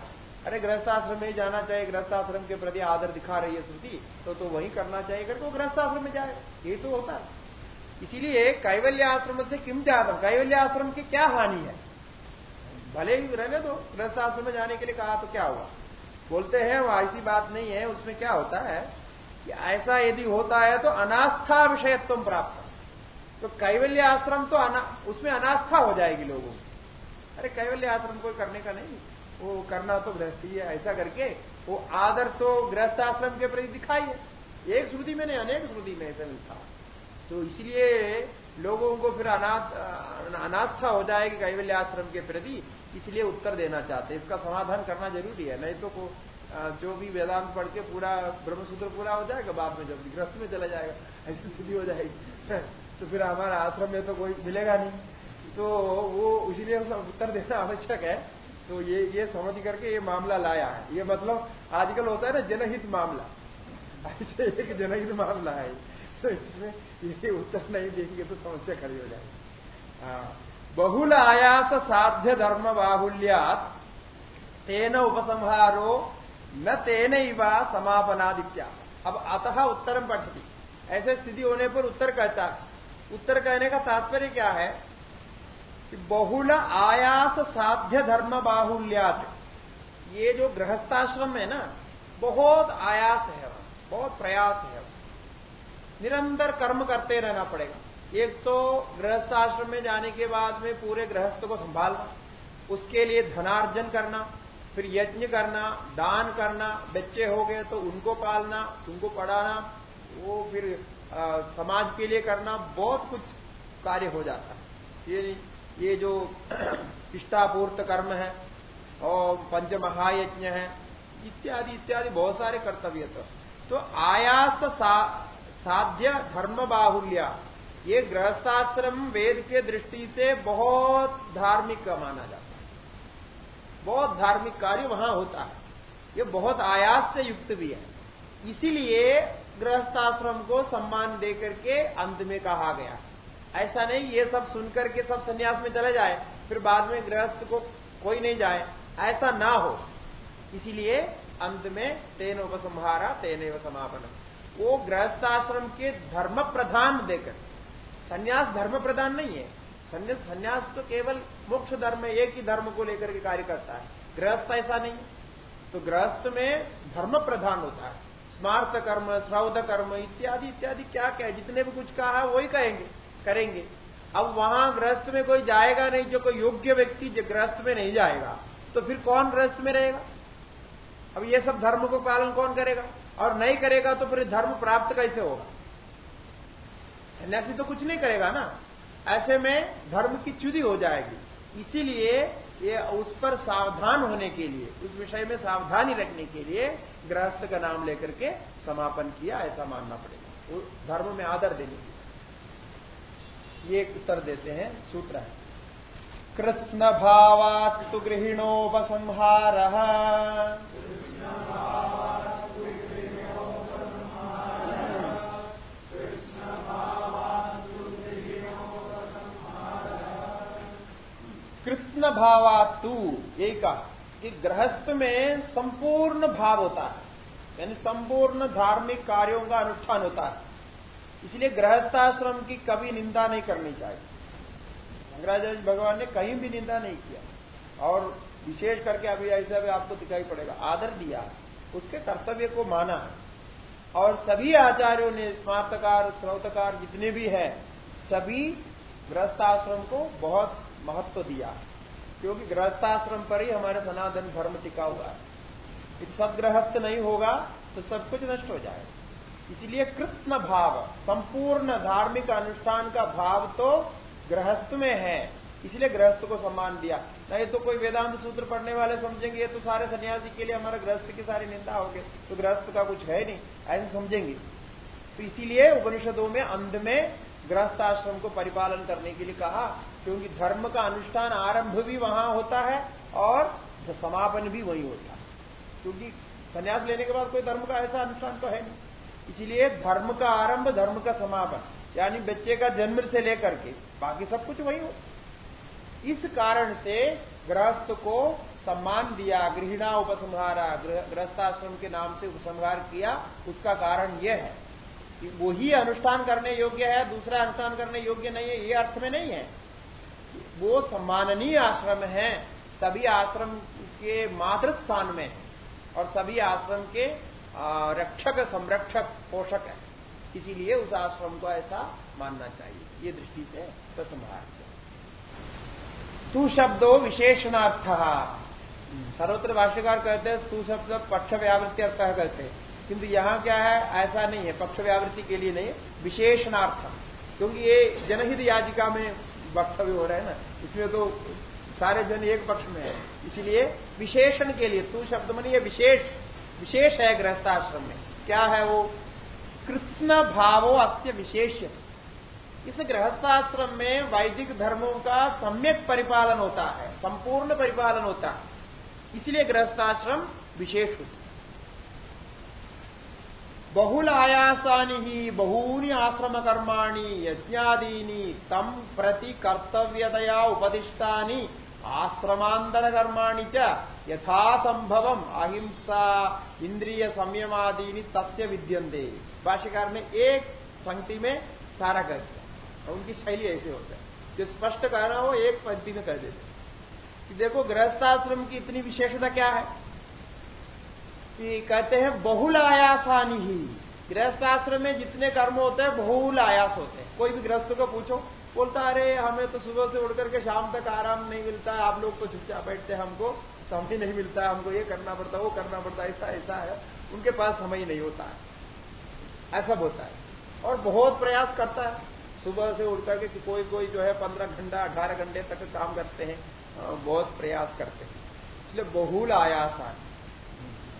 अरे गृहस्थाश्रम में जाना चाहिए गृहस्थाश्रम के प्रति आदर दिखा रही है श्रुति तो तो वही करना चाहिए करके वो गृहस्थाश्रम में जाए ये तो होता है। इसीलिए कैवल्य आश्रम से किम जातम कैवल्य आश्रम की क्या हानि है? भले ही रहने दो गृहस्थ आश्रम में जाने के लिए कहा तो क्या हुआ? बोलते हैं ऐसी बात नहीं है उसमें क्या होता है कि ऐसा यदि होता है तो अनास्था विषयत्व प्राप्त तो कैवल्य आश्रम तो अना, उसमें अनास्था हो जाएगी लोगों अरे कैवल्य आश्रम कोई करने का नहीं वो करना तो गृहस्थी है, ऐसा करके वो आदर तो गृहस्थ आश्रम के प्रति दिखाई है। एक श्रुति में नहीं, अनेक श्रुति में ऐसा लिखा तो इसलिए लोगों को फिर अनाथ अनास्था हो जाएगी कैवल्य आश्रम के प्रति, इसलिए उत्तर देना चाहते इसका समाधान करना ज़रूरी है, नहीं तो को जो भी वेदांत पढ़ के पूरा, ब्रह्मसूत्र पूरा हो जाएगा, बाद में जब गृहस्थ में चला जाएगा, ऐसी स्थिति हो जाएगी। तो फिर हमारा आश्रम में तो कोई मिलेगा नहीं। तो वो, इसीलिए उत्तर देना आवश्यक है। तो ये ये समझ करके ये मामला लाया है। ये मतलब आजकल होता है ना, जनहित मामला। ऐसे एक जनहित मामला है। तो इसमें ये उत्तर नहीं देंगे तो समस्या खड़ी हो जाएगी। हाँ। बहुल आयास साध्य धर्म बाहुल्यात, तेन उपसंहारो, न तेन इवा समापनादित्या। अब अतः उत्तरम पठती। ऐसे स्थिति होने पर उत्तर कहता उत्तर कहने का तात्पर्य क्या है? बहुल आयास साध्य धर्म बाहुल्यात। ये जो गृहस्थाश्रम है ना बहुत आयास है बहुत प्रयास है निरंतर कर्म करते रहना पड़ेगा। एक तो गृहस्थाश्रम में जाने के बाद में पूरे गृहस्थ को संभालना उसके लिए धनार्जन करना फिर यज्ञ करना दान करना बच्चे हो गए तो उनको पालना उनको पढ़ाना वो फिर आ, समाज के लिए करना बहुत कुछ कार्य हो जाता है। ये ये जो इष्टापूर्त कर्म है और पंच महायज्ञ है इत्यादि इत्यादि बहुत सारे कर्तव्य तो, तो आयास सा, साध्य धर्म बाहुल्य ये गृहस्थाश्रम वेद के दृष्टि से बहुत धार्मिक का माना जाता है। बहुत धार्मिक कार्य वहाँ होता है। ये बहुत आयास से युक्त भी है। इसीलिए गृहस्थाश्रम को सम्मान देकर के अंत में कहा गया ऐसा नहीं, ये सब सुनकर के सब संन्यास में चले जाए, फिर बाद में गृहस्थ को कोई नहीं जाए। ऐसा ना हो। इसीलिए अंत में तेन उपसंहारा तेन समापन। वो गृहस्थाश्रम के धर्म प्रधान देकर। संन्यास धर्म प्रधान नहीं है। संन्यास तो केवल मोक्ष धर्म है, एक ही धर्म को लेकर के कार्य करता है। गृहस्थ ऐसा नहीं तो गृहस्थ में धर्म प्रधान होता है। स्मार्थ कर्म श्रौध कर्म, इत्यादि इत्यादि क्या क्या जितने भी कुछ कहा है, वही कहेंगे। करेंगे। अब वहाँ गृहस्थ में कोई जाएगा नहीं, जो कोई योग्य व्यक्ति गृहस्थ में नहीं जाएगा तो फिर कौन गृहस्थ में रहेगा? अब ये सब धर्म को पालन कौन करेगा? और नहीं करेगा तो फिर धर्म प्राप्त कैसे होगा? सन्यासी तो कुछ नहीं करेगा ना। ऐसे में धर्म की च्युति हो जाएगी। इसीलिए ये उस पर सावधान होने के लिए, उस विषय में सावधानी रखने के लिए गृहस्थ का नाम लेकर के समापन किया, ऐसा मानना पड़ेगा। धर्म में आदर देने के ये उत्तर देते हैं, सूत्र है। कृष्ण भावात्तु गृहिणोपसंहार कृष्ण भावातु एक, कि गृहस्थ में संपूर्ण भाव होता है। यानी संपूर्ण धार्मिक कार्यों का अनुष्ठान होता है। इसलिए गृहस्थाश्रम की कभी निंदा नहीं करनी चाहिए। शंकराचार्य भगवान ने कहीं भी निंदा नहीं किया। और विशेष करके अभी ऐसा भी आपको दिखाई पड़ेगा, आदर दिया, उसके कर्तव्य को माना और सभी आचार्यों ने स्मार्तकार श्रोतकार जितने भी हैं, सभी गृहस्थाश्रम को बहुत महत्व दिया। क्योंकि गृहस्थाश्रम पर ही हमारे सनातन धर्म टिका हुआ है। सदगृहस्थ नहीं होगा तो सब कुछ नष्ट हो जाएगा। इसलिए कृत्न भाव, संपूर्ण धार्मिक अनुष्ठान का भाव तो गृहस्थ में है। इसलिए गृहस्थ को सम्मान दिया। नहीं तो कोई वेदांत सूत्र पढ़ने वाले समझेंगे, ये तो सारे सन्यासी के लिए हमारे गृहस्थ की सारी निंदा होगी तो गृहस्थ का कुछ है नहीं, ऐसे समझेंगे। तो इसीलिए उपनिषदों में अंध में गृहस्थ आश्रम को परिपालन करने के लिए कहा, क्योंकि धर्म का अनुष्ठान आरंभ भी वहाँ होता है और समापन भी वही होता है। क्योंकि संन्यास लेने के बाद कोई धर्म का ऐसा अनुष्ठान तो है नहीं। इसीलिए धर्म का आरंभ धर्म का समापन, यानी बच्चे का जन्म से लेकर के, बाकी सब कुछ वही हो। इस कारण से गृहस्थ को सम्मान दिया, गृहिणा उपसंहारा गृहस्थाश्रम के नाम से उपसंहार किया, उसका कारण यह है कि वही अनुष्ठान करने योग्य है, दूसरा अनुष्ठान करने योग्य नहीं है, ये अर्थ में नहीं है। वो सम्माननीय आश्रम है, सभी आश्रम के मातृ स्थान में और सभी आश्रम के रक्षक, संरक्षक, पोषक है। इसीलिए उस आश्रम को ऐसा मानना चाहिए। ये दृष्टि से प्रसंहार तू शब्दो विशेषणार्थ। सर्वत्र भाष्यकार कहते हैं, तू शब्द पक्ष व्यावृत्ति अर्थ कहते हैं। किंतु यहाँ क्या है, ऐसा नहीं है। पक्ष व्यावृत्ति के लिए नहीं, विशेषणार्थ। क्योंकि ये जनहित याचिका में वक्तव्य हो रहे हैं ना। इसमें तो सारे जन एक पक्ष में है। इसीलिए विशेषण के लिए, तू शब्द मन विशेष। विशेष है गृहस्थाश्रम में। क्या है वो? कृष्ण भावो अस्य विशेष इस गृहस्थाश्रम में वैदिक धर्मों का सम्यक परिपालन होता है, संपूर्ण परिपालन होता है। इसलिए गृहस्थाश्रम विशेष होता बहुल आयासानी ही बहूनी आश्रम कर्माणी यज्ञादीनी तम प्रति कर्तव्यतया उपदिष्टा आश्रमांतर कर्माणी च। यथासंभव अहिंसा इंद्रिय संयमादीनी तस्य विद्यंते भाष्यकार ने एक पंक्ति में सारा कर दिया। उनकी शैली ऐसे होता है। जो स्पष्ट कहना हो एक पंक्ति में कर देते कि देखो, गृहस्थाश्रम की इतनी विशेषता क्या है? कि कहते हैं, बहुल आयासानी ही। गृहस्थ आश्रम में जितने कर्म होते हैं, बहुल आयास होते हैं। कोई भी गृहस्थ को पूछो, बोलता अरे, हमें तो सुबह से उठ करके शाम तक आराम नहीं मिलता। आप लोग तो चुपचाप बैठते हमको। समय नहीं मिलता, हमको ये करना पड़ता, वो करना पड़ता, ऐसा ऐसा है। उनके पास समय ही नहीं होता। है ऐसा होता है। और बहुत प्रयास करता है। सुबह से उड़ करके कि कोई कोई जो है पंद्रह घंटा, अठारह घंटे तक काम करते हैं। बहुत प्रयास करते हैं। इसलिए बहुल आयास है।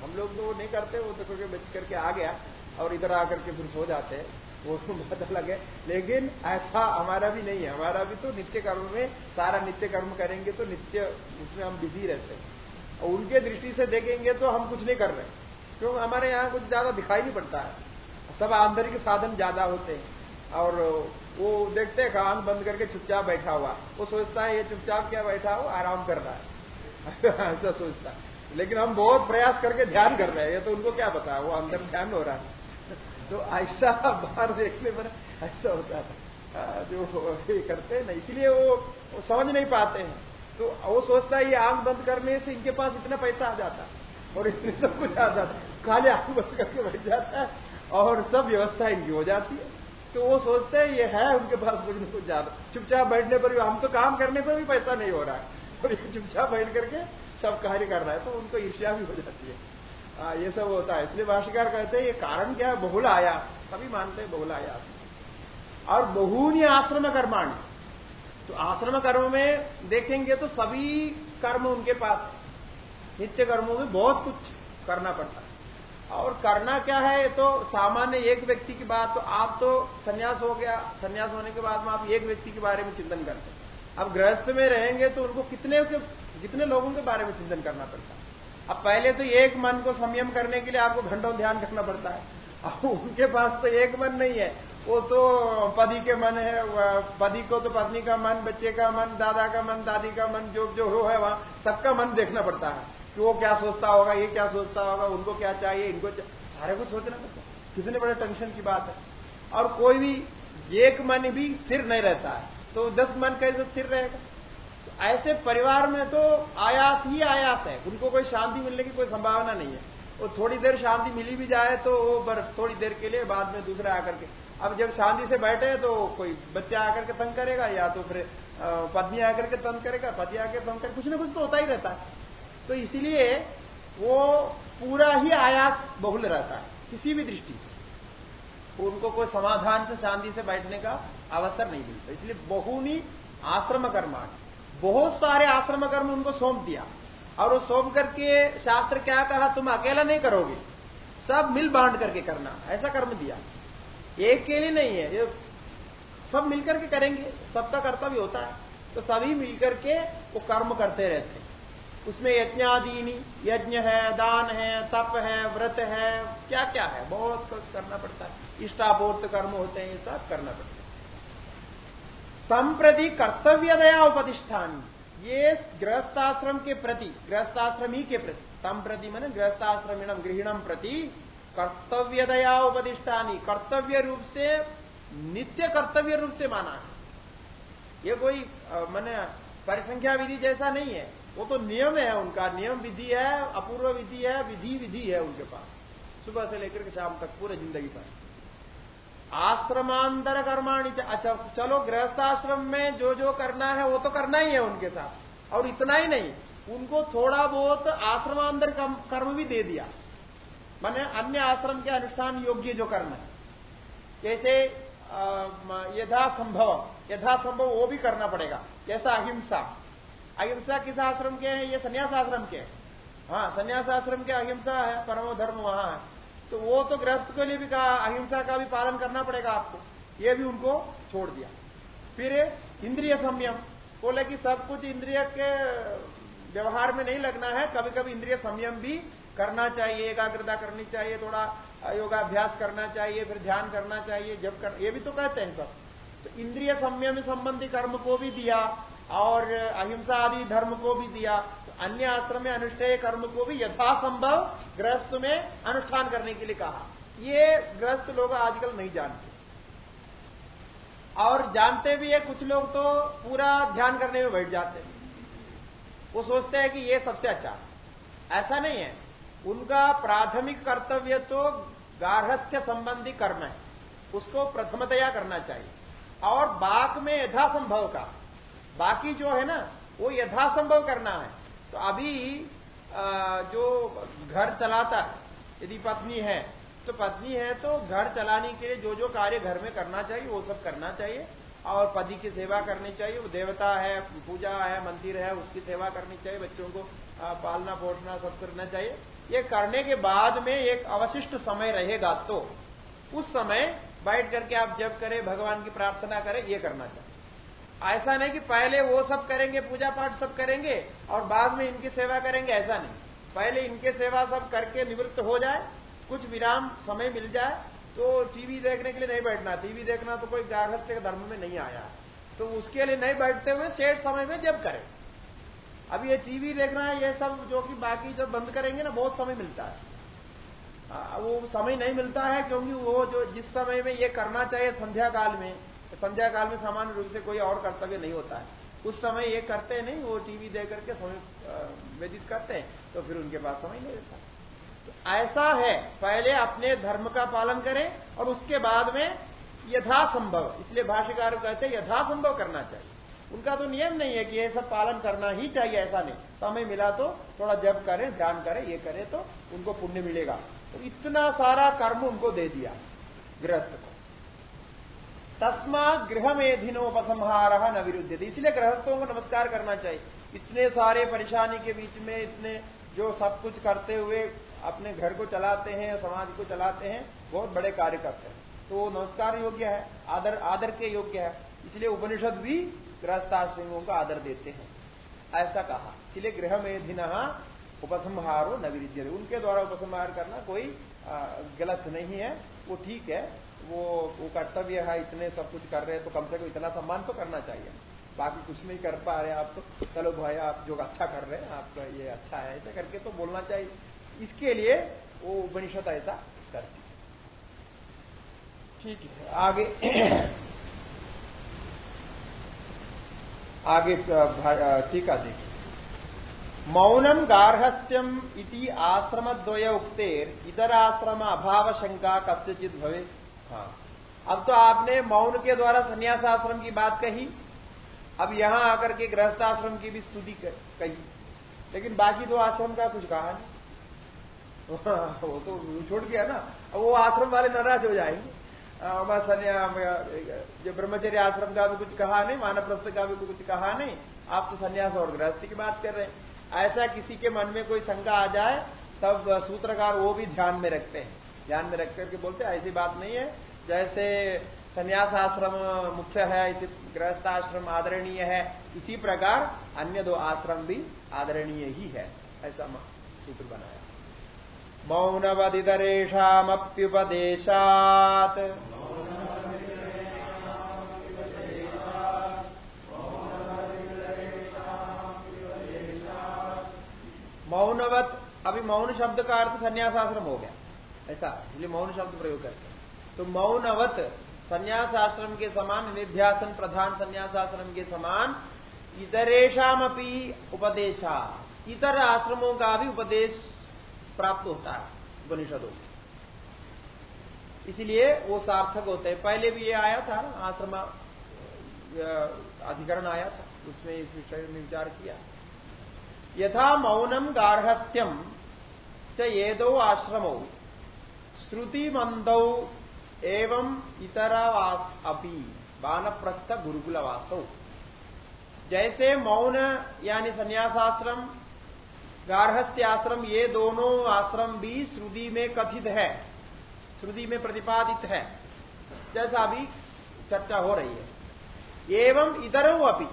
हम लोग तो वो नहीं करते, वो तो क्योंकि बच करके आ गया और इधर आकर के फिर सो जाते हैं। वो तो बात अलग है। लेकिन ऐसा हमारा भी नहीं है। हमारा भी तो नित्य कर्म में सारा नित्य कर्म करेंगे तो नित्य, उसमें हम बिज़ी रहते हैं। और उनके दृष्टि से देखेंगे तो हम कुछ नहीं कर रहे क्योंकि हमारे यहाँ कुछ ज़्यादा दिखाई नहीं पड़ता है। सब आंतरिक साधन ज़्यादा होते हैं। और वो देखते हैं आँख बंद करके चुपचाप बैठा हुआ। वो सोचता है, ये चुपचाप क्या बैठा हो आराम कर रहा है। ऐसा सोचता है। लेकिन हम बहुत प्रयास करके ध्यान कर रहे हैं। ये तो उनको क्या पता? वो अंदर ध्यान हो रहा है। तो ऐसा बाहर देखने पर ऐसा होता है। जो करते हैं ना, इसलिए वो समझ नहीं पाते हैं। तो वो सोचता है ये आँख बंद करने से इनके पास इतना पैसा आ जाता और इतने सब कुछ आ जाता खाली आँख बंद करके बैठ जाता है और सब व्यवस्था इनकी हो जाती है। तो वो सोचते हैं ये है उनके पास कुछ न कुछ ज़्यादा। चुपचाप बैठने पर भी हम तो काम करने पर भी पैसा नहीं हो रहा है। और ये चुपचाप बैठ करके सब कार्य कर रहा है तो उनको ईर्ष्या भी हो जाती है। आ, ये सब होता है। इसलिए भाष्यकार कहते हैं ये कारण क्या है? बहुल आयास। सभी मानते हैं बहुल आयास। और बहुनी आश्रम कर्माण। तो आश्रम कर्म में देखेंगे तो सभी कर्म उनके पास नित्य कर्मों में बहुत कुछ करना पड़ता है। और करना क्या है? तो सामान्य एक व्यक्ति की बात तो आप तो संन्यास हो गया। संन्यास होने के बाद में आप एक व्यक्ति के बारे में चिंतन करते हैं। अब गृहस्थ में रहेंगे तो उनको कितने कितने लोगों के बारे में चिंतन करना पड़ता है? अब पहले तो एक मन को संयम करने के लिए आपको घंटों ध्यान रखना पड़ता है। अब उनके पास तो एक मन नहीं है। वो तो पति के मन है पति को तो पत्नी का मन, बच्चे का मन, दादा का मन, दादी का मन, जो जो हो है वहाँ, सबका मन देखना पड़ता है कि वो क्या सोचता होगा, ये क्या सोचता होगा, उनको क्या चाहिए, इनको सारे कुछ सोचना पड़ता है। कितने बड़े टेंशन की बात है। और कोई भी, एक मन भी स्थिर नहीं रहता है। तो दस मन कैसे स्थिर रहेगा। ऐसे परिवार में तो आयास ही आयास है। उनको कोई शांति मिलने की कोई संभावना नहीं है। वो थोड़ी देर शांति मिली भी जाए तो वो थोड़ी देर के लिए बाद में दूसरा आकर के अब जब शांति से बैठे तो कोई बच्चा आकर के तंग करेगा या तो फिर पत्नी आकर के तंग करेगा, पति आकर तंग करेगा, कुछ ना कुछ तो होता ही रहता है। तो इसलिए वो पूरा ही आयास बहुल रहता है, किसी भी दृष्टि उनको कोई समाधान से, शांति से बैठने का अवसर नहीं मिलता। इसलिए बहुनी आश्रम कर्मा बहुत सारे आश्रम कर्म उनको सौंप दिया। और वो सौंप करके शास्त्र क्या कहा, तुम अकेला नहीं करोगे। सब मिल बांट करके करना। ऐसा कर्म दिया। एक के लिए नहीं है, ये सब मिलकर के करेंगे, सबका कर्तव्य होता है। तो सभी मिलकर के वो कर्म करते रहते हैं। उसमें यज्ञादीनी, यज्ञ है, दान है, तप है, व्रत है क्या क्या है, बहुत कुछ करना पड़ता है। इष्टापूर्त कर्म होते हैं, ये सब करना पड़ता है। संप्रति कर्तव्यदया उपदिष्ठान। ये गृहस्थाश्रम के प्रति, गृहस्थाश्रम ही के प्रति। संप्रति मैंने गृहस्थाश्रमीणम गृहिणम प्रति कर्तव्यदया उपदिष्टानी, कर्तव्य रूप से, नित्य कर्तव्य रूप से माना है। ये कोई मैंने परिसंख्या विधि जैसा नहीं है। वो तो नियम है उनका, नियम विधि है, अपूर्व विधि है, विधि विधि है उनके पास। सुबह से लेकर के शाम तक पूरे ज़िंदगी पर आश्रमांतर कर्माणी अच्छा चलो गृहस्थाश्रम में जो जो करना है, वो तो करना ही है उनके साथ। और इतना ही नहीं, उनको थोड़ा बहुत आश्रमांतर कर्म भी दे दिया। माने अन्य आश्रम के अनुष्ठान योग्य जो कर्म है। जैसे यथा संभव यथा संभव वो भी करना पड़ेगा। जैसा अहिंसा। अहिंसा किस आश्रम के हैं? ये संन्यास आश्रम के हाँ। संन्यास आश्रम के अहिंसा है, परमो धर्म वहाँ है। तो वो तो गृहस्थ के लिए भी कहा, अहिंसा का भी पालन करना पड़ेगा आपको। ये भी उनको छोड़ दिया। फिर इंद्रिय संयम। बोले कि सब कुछ इंद्रिय के व्यवहार में नहीं लगना है कभी कभी इंद्रिय संयम भी करना चाहिए, एकाग्रता करनी चाहिए, थोड़ा योगाभ्यास करना चाहिए, फिर ध्यान करना चाहिए, जब कर, ये भी तो कहते हैं सब। तो इंद्रिय संयम संबंधी कर्म को भी दिया और अहिंसा आदि धर्म को भी दिया तो अन्य आश्रम में अनुष्ठेय कर्म को भी यथासंभव ग्रस्त में अनुष्ठान करने के लिए कहा। ये ग्रस्त लोग आजकल नहीं जानते। और जानते भी है, कुछ लोग तो पूरा ध्यान करने में बैठ जाते हैं। वो सोचते हैं कि ये सबसे अच्छा। ऐसा नहीं है। उनका प्राथमिक कर्तव्य तो गार्हस्थ्य संबंधी कर्म है। उसको प्रथमतया करना चाहिए। और बाक में यथासंभव का। बाकी जो है ना, वो यथासंभव करना है। तो अभी जो घर चलाता यदि पत्नी है तो पत्नी है तो घर चलाने के लिए जो जो कार्य घर में करना चाहिए, वो सब करना चाहिए। और पति की सेवा करनी चाहिए। वो देवता है, पूजा है, मंदिर है, उसकी सेवा करनी चाहिए। बच्चों को पालना पोषना सब करना चाहिए। ये करने के बाद में एक अवशिष्ट समय रहेगा तो उस समय बैठ करके आप जब करें, भगवान की प्रार्थना करें, ये करना चाहिए। ऐसा नहीं कि पहले वो सब करेंगे, पूजा पाठ सब करेंगे और बाद में इनकी सेवा करेंगे, ऐसा नहीं। पहले इनके सेवा सब करके निवृत्त हो जाए, कुछ विराम समय मिल जाए तो टीवी देखने के लिए नहीं बैठना। टीवी देखना तो कोई गार्हस्थ्य धर्म में नहीं आया। तो उसके लिए नहीं बैठते हुए शेष समय में जब करें। अब ये टीवी देखना है ये सब जो कि बाकी जब बंद करेंगे ना बहुत समय मिलता है। आ, वो समय नहीं मिलता है क्योंकि वो जो जिस समय में ये करना चाहिए संध्या काल में संध्या काल में सामान्य रूप से कोई और कर्तव्य नहीं होता है। उस समय ये करते हैं नहीं वो टीवी दे करके समय व्यतीत करते हैं तो फिर उनके पास समय नहीं रहता। तो ऐसा है पहले अपने धर्म का पालन करें और उसके बाद में यथासंभव इसलिए भाष्यकार कहते हैं यथासंभव करना चाहिए। उनका तो नियम नहीं है कि ये सब पालन करना ही चाहिए, ऐसा नहीं। समय मिला तो थोड़ा जब करें, ध्यान करें, ये करें तो उनको पुण्य मिलेगा। तो इतना सारा कर्म उनको दे दिया गृहस्थ को। तस्मा गृह मेधिनोपसंहार न विरुद्ध इसलिए गृहस्थों को नमस्कार करना चाहिए। इतने सारे परेशानी के बीच में, इतने जो सब कुछ करते हुए अपने घर को चलाते हैं, समाज को चलाते हैं, बहुत बड़े कार्य करते हैं। तो नमस्कार योग्य है, आदर आदर के योग्य है। इसलिए उपनिषद भी गृहस्थाश्रमियों का आदर देते हैं। ऐसा कहा। इसलिए गृह मेधिन उपसंहारो न विद्य उनके द्वारा उपसंहार करना कोई गलत नहीं है। वो ठीक है। वो वो कर्तव्य है, इतने सब कुछ कर रहे हैं तो कम से कम इतना सम्मान तो करना चाहिए। बाकी कुछ नहीं कर पा रहे आप तो। चलो भाई, आप जो अच्छा कर रहे हैं, आपका ये अच्छा है, ऐसा करके तो बोलना चाहिए। इसके लिए वो उपनिषद ऐसा करती ठीक है। आगे। आगे है देखिए। मौनम गार्हस्थ्यम इति आश्रम द्वय उक्तेर इधर आश्रम अभाव शंका कस्यचित भवे हाँ। अब तो आपने मौन के द्वारा संन्यास आश्रम की बात कही, अब यहाँ आकर के गृहस्थ आश्रम की भी स्तुति कही। लेकिन बाकी दो आश्रम का कुछ कहा नहीं। वो तो छोड़ गया ना। अब वो आश्रम वाले नाराज़ हो जाएँगे। जो ब्रह्मचर्य आश्रम का भी कुछ कहा नहीं, मानव प्रस्थ का भी कुछ कहा नहीं, आप तो संन्यास और गृहस्थी की बात कर रहे हैं। ऐसा किसी के मन में कोई शंका आ जाए, तब सूत्रकार वो भी ध्यान में रखते हैं। ध्यान में रख करके बोलते ऐसी बात नहीं है। जैसे संन्यास आश्रम मुख्य है, इसी गृहस्थ आश्रम आदरणीय है, इसी प्रकार अन्य दो आश्रम भी आदरणीय ही है, ऐसा सूत्र बनाया। मौनवदितरेषामप्युपदेशात् मौनवत, अभी मौन शब्द का अर्थ संन्यास आश्रम हो गया। ऐसा, इसलिए मौन शब्द प्रयोग करते हैं। तो मौनवत संन्यास आश्रम के समान, निध्यासन प्रधान संन्यास आश्रम के समान इतरेशम अपनी उपदेशा। इतर आश्रमों का भी उपदेश प्राप्त होता है, उपनिषदों में। इसलिए वो सार्थक होते हैं। पहले भी ये आया था आश्रम अधिकरण आया था, उसमें इस विषय में विचार किया। यथा मौनम गार्हस्थ्यम च ये दो आश्रमों। श्रुति मंदौ एवं इतरावास अपी वानप्रस्थ गुरुकुलवासो। जैसे मौन यानी संन्यासाश्रम गार्हस्थ्य आश्रम ये दोनों आश्रम भी श्रुति में कथित है, श्रुति में प्रतिपादित है, जैसा अभी चर्चा हो रही है। एवं इधर अपी।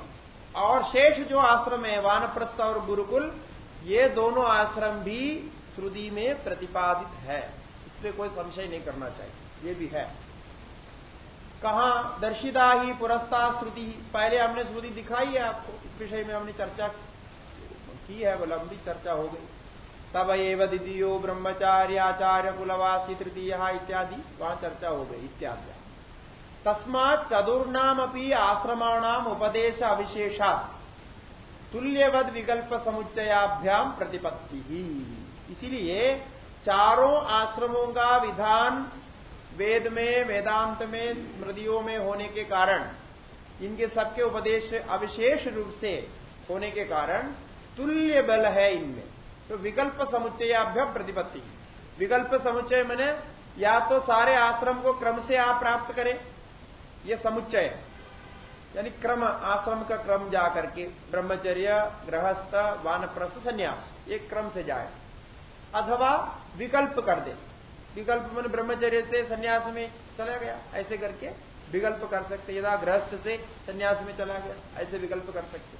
और शेष जो आश्रम है, वानप्रस्थ और गुरुकुल, ये दोनों आश्रम भी श्रुति में प्रतिपादित है। इसमें कोई संशय नहीं करना चाहिए। ये भी है। कहा, दर्शिता ही पुरस्ता श्रुति। पहले हमने श्रुति दिखाई है आपको। इस विषय में हमने चर्चा की है वो लंबी चर्चा हो गई। तब एव द्वितीयो ब्रह्मचार्य आचार्य कुलवासी तृतीय इत्यादि। वहाँ चर्चा हो गई, इत्यादि। तस्मात चतुर्नाम अपनी आश्रमाणाम उपदेश अविशेषा तुल्यवद विकल्प समुच्चयाभ्याम प्रतिपत्ति। ही इसीलिए चारों आश्रमों का विधान वेद में, वेदांत में, स्मृतियों में होने के कारण, इनके सबके उपदेश अविशेष रूप से होने के कारण तुल्य बल है इनमें। तो विकल्प समुच्चयाभ्य प्रतिपत्ति। विकल्प समुच्चय मैंने या तो सारे आश्रम को क्रम से आप प्राप्त करें ये समुच्चय यानी क्रम, आश्रम का क्रम जा करके ब्रह्मचर्य, गृहस्थ, वानप्रस्थ, संन्यास एक क्रम से जाए। अथवा विकल्प कर दे। विकल्प मन ब्रह्मचर्य से संन्यास में चला गया, ऐसे करके विकल्प कर सकते। यदा गृहस्थ से संन्यास में चला गया, ऐसे विकल्प कर सकते।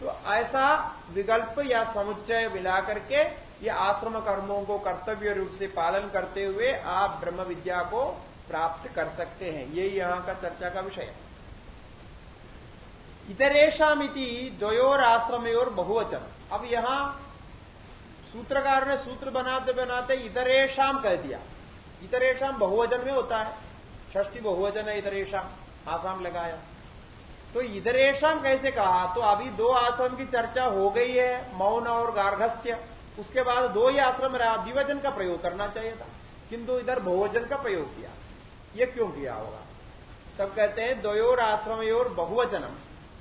तो ऐसा विकल्प या समुच्चय मिला करके ये आश्रम कर्मों को कर्तव्य रूप से पालन करते हुए आप ब्रह्म विद्या को प्राप्त कर सकते हैं। ये यहाँ का चर्चा का विषय है। इतरेशामिति द्वयोर आश्रमयोर बहुवचन अब यहाँ सूत्रकार ने सूत्र बनाते बनाते इतरेशम कह दिया। इतरेशम बहुवचन में होता है। षष्टी बहुवचन है इतरेशम आसाम लगाया। तो इधरेशम कैसे कहा? तो अभी दो आश्रम की चर्चा हो गई है, मौन और गार्घस्थ्य उसके बाद दो ही आश्रम रहा। द्विवचन का प्रयोग करना चाहिए था। किंतु इधर बहुवचन का प्रयोग किया। ये क्यों किया होगा? तब कहते हैं, द्वयोर आश्रमयोर बहुवचनम।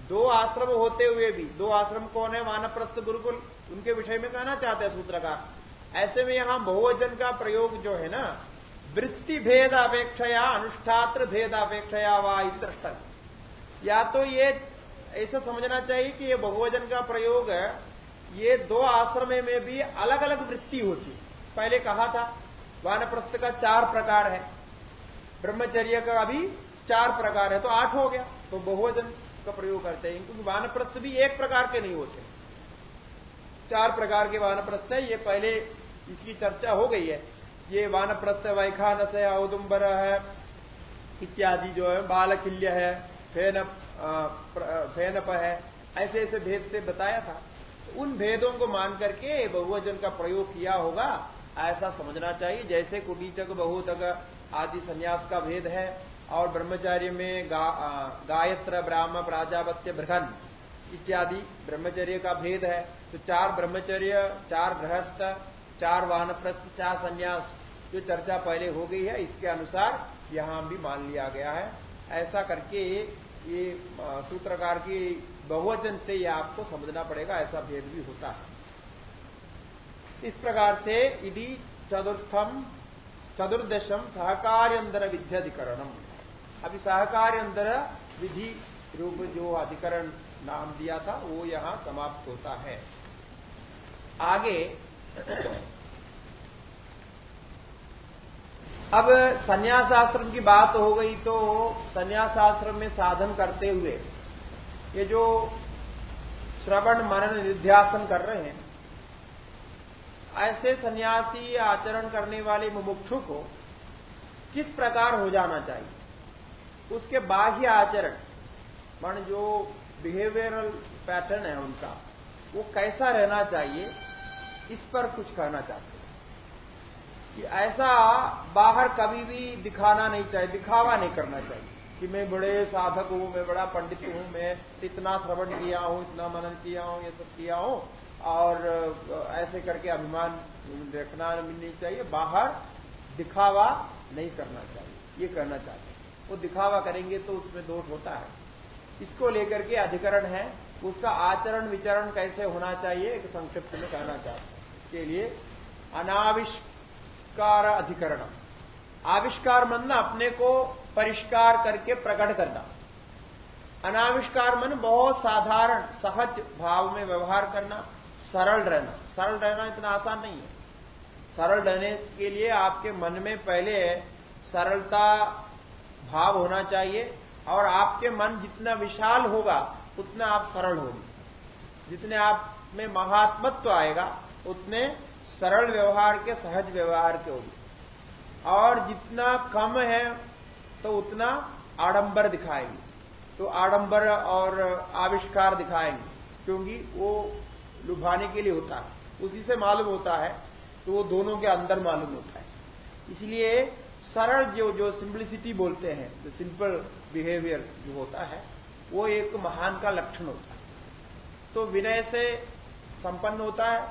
दो आश्रम होते हुए भी, दो आश्रम कौन है? मानप्रस्थ गुरुकुल। उनके विषय में कहना चाहते हैं सूत्रकार। ऐसे में यहाँ बहुवचन का प्रयोग जो है ना, वृत्ति भेद अपेक्षया, अनुष्ठात्र भेद अपेक्षया वा दृष्टन या तो ये, ऐसा समझना चाहिए कि ये बहुवचन का प्रयोग, ये दो आश्रम में भी अलग अलग वृत्ति होती पहले कहा था, वानप्रस्थ का चार प्रकार है। ब्रह्मचर्य का अभी चार प्रकार है तो आठ हो गया तो बहुवचन का प्रयोग करते हैं, क्योंकि वानप्रस्थ भी एक प्रकार के नहीं होते। चार प्रकार के वानप्रस्थ है, ये पहले इसकी चर्चा हो गई है। ये वानप्रस्थ वैखानस है औदुम्बर है, इत्यादि जो है बालकिल्य है फेनप फेनप है, ऐसे ऐसे भेद से बताया था। उन भेदों को मान करके बहुवचन का प्रयोग किया होगा, ऐसा समझना चाहिए, जैसे कुटीचक, बहुतक आदि संन्यास का भेद है और ब्रह्मचार्य में गा, गायत्र ब्राह्म प्राजापत्य बृहन इत्यादि ब्रह्मचर्य का भेद है। तो चार ब्रह्मचर्य चार गृहस्थ चार वानप्रस्थ चार संन्यास जो चर्चा पहले हो गई है इसके अनुसार यहाँ भी मान लिया गया है। ऐसा करके ये सूत्रकार की बहुवचन से यह आपको समझना पड़ेगा ऐसा भेद भी होता है। इस प्रकार से यदि चतुर्थम चतुर्दशम सहकार्यंतर विद्याधिकरणम अभी सहकार्यंतर विधि रूप जो अधिकरण नाम दिया था, वो यहाँ समाप्त होता है। आगे, अब संन्यासाश्रम की बात हो गई तो संन्यासाश्रम में साधन करते हुए ये जो श्रवण, मनन, निध्यासन कर रहे हैं ऐसे सन्यासी आचरण करने वाले मुमुक्षु को किस प्रकार हो जाना चाहिए? उसके बाह्य आचरण, मान जो बिहेवियरल पैटर्न है उनका, वो कैसा रहना चाहिए? इस पर कुछ कहना चाहते हैं। कि ऐसा बाहर कभी भी दिखाना नहीं चाहिए, दिखावा नहीं करना चाहिए कि मैं बड़े साधक हूँ, मैं बड़ा पंडित हूँ, मैं इतना श्रवण किया हूँ, इतना मनन किया हूँ, ये सब किया हूँ। और ऐसे करके अभिमान देखना नहीं चाहिए। बाहर दिखावा नहीं करना चाहिए। ये करना चाहिए वो दिखावा करेंगे तो उसमें दोष होता है। इसको लेकर के अधिकरण है। उसका आचरण विचरण कैसे होना चाहिए, एक संक्षिप्त में कहना चाहते के लिए अनाविष्कार अधिकरण आविष्कार मन अपने को परिष्कार करके प्रकट करना। अनाविष्कार मन बहुत साधारण, सहज भाव में व्यवहार करना। सरल रहना। सरल रहना इतना आसान नहीं है। सरल रहने के लिए आपके मन में पहले सरलता भाव होना चाहिए और आपके मन जितना विशाल होगा, उतना आप सरल होंगे। जितने आप में महात्मत्व आएगा, उतने सरल व्यवहार के सहज व्यवहार के होंगे। और जितना कम है तो उतना आडंबर दिखाएँगे। तो आडंबर और आविष्कार दिखाएँगे, क्योंकि वो लुभाने के लिए होता है। उसी से मालूम होता है तो वो दोनों के अंदर मालूम होता है। इसलिए सरल जो जो सिंप्लिसिटी बोलते हैं जो सिंपल बिहेवियर जो होता है, वो एक महान का लक्षण होता है। तो विनय से संपन्न होता है,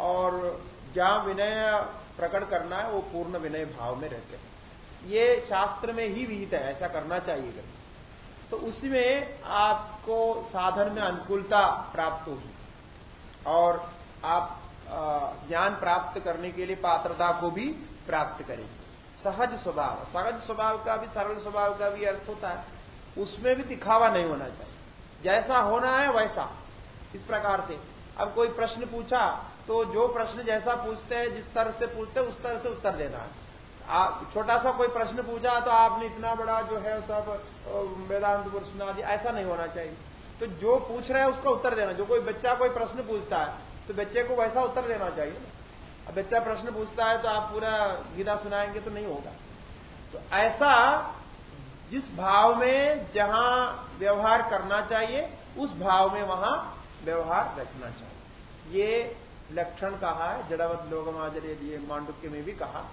और जहाँ विनय प्रकट करना है, वो पूर्ण विनय भाव में रहते हैं। ये शास्त्र में ही विहित है, ऐसा करना चाहिए तो उसमें आपको साधन में अनुकूलता प्राप्त होगी। और आप ज्ञान प्राप्त करने के लिए पात्रता को भी प्राप्त करेंगे सहज स्वभाव सहज स्वभाव का भी, सरल स्वभाव का भी अर्थ होता है। उसमें भी दिखावा नहीं होना चाहिए। जैसा होना है वैसा। इस प्रकार से। अब कोई प्रश्न पूछा तो जो प्रश्न जैसा पूछते हैं, जिस तरह से पूछते हैं, उस तरह से उत्तर देना है। छोटा सा कोई प्रश्न पूछा तो आपने इतना बड़ा जो है सब वेदांत सुना दिया। ऐसा नहीं होना चाहिए। तो जो पूछ रहे हैं उसका उत्तर देना, जो कोई बच्चा कोई प्रश्न पूछता है तो बच्चे को वैसा उत्तर देना चाहिए। अब बच्चा प्रश्न पूछता है तो आप पूरा गीता सुनाएँगे तो नहीं होगा। तो ऐसा जिस भाव में जहाँ व्यवहार करना चाहिए, उस भाव में वहाँ व्यवहार रखना चाहिए। ये लक्षण कहा है, जड़ावत लोगमाजरे दिए मांडुक्य में भी कहा।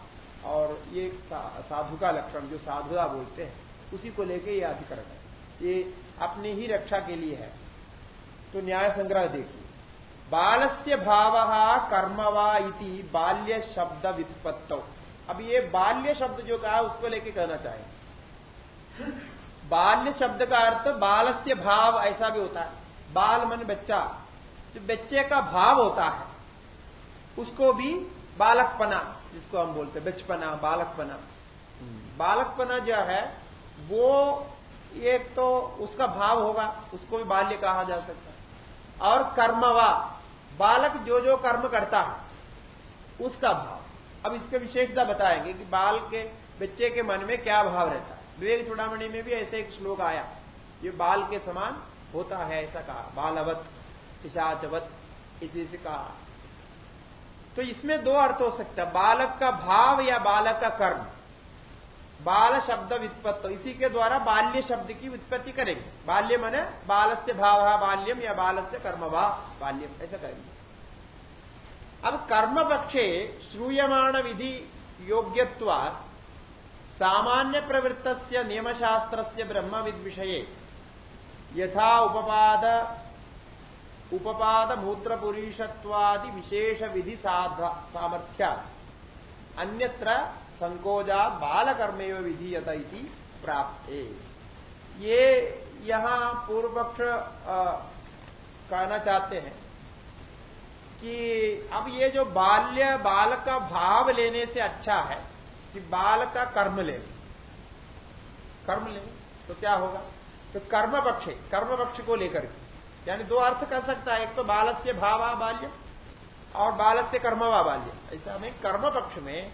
और ये साधु का लक्षण, जो साधुता बोलते हैं, उसी को लेके ये अधिकरण है। ये अपनी ही रक्षा के लिए है। तो न्याय संग्रह देखिए। बालस्य भाव कर्मवा इति बाल्य शब्द वित्पत्त। अब ये बाल्य शब्द जो कहा, उसको लेके कहना चाहिए बाल्य शब्द का अर्थ बालस्य भाव ऐसा भी होता है। बाल मन बच्चा जो बच्चे का भाव होता है। उसको भी बालकपना, जिसको हम बोलते हैं, बचपना, बालकपना। बालकपना जो है, वो एक तो उसका भाव होगा, उसको भी बाल्य कहा जा सकता है। और कर्मवा, बालक जो जो कर्म करता है, उसका भाव। अब इसके विशेषता बताएँगे कि बाल के, बच्चे के मन में क्या भाव रहता है। विवेक चुड़ामणि में भी ऐसे एक श्लोक आया, ये बाल के समान होता है, ऐसा कहा, बालवत, पिशाचवत, इसी से कहा। तो इसमें दो अर्थ हो सकता है, बालक का भाव या बालक का कर्म। बाल शब्द व्युत्पत्त। इसी के द्वारा बाल्य शब्द की उत्पत्ति करेंगे। बाल्य मने बाल से भाव बाल्यम या बाल से कर्म बाल्यम ऐसा करेंगे। अब कर्म पक्षे श्रूयमाण विधि योग्यत्वा सामान्य प्रवृत्त नियमशास्त्र से ब्रह्म विषय यथा उपपाद उपपाद मूत्रपुरीषत्वादि विशेष विधि सामर्थ्या अन्यत्र संकोजा बाल कर्मेव विधीयत प्राप्त। ये यहाँ पूर्व पक्ष कहना चाहते हैं कि अब ये जो बाल्य बाल का भाव लेने से अच्छा है कि बाल का कर्म ले। कर्म ले तो क्या होगा? तो कर्म पक्ष कर्म पक्ष को लेकर यानी दो अर्थ कर सकता है, एक तो बालस्य भावा बाल्य और बालस्य कर्मवा बाल्य। ऐसा हमें कर्म पक्ष में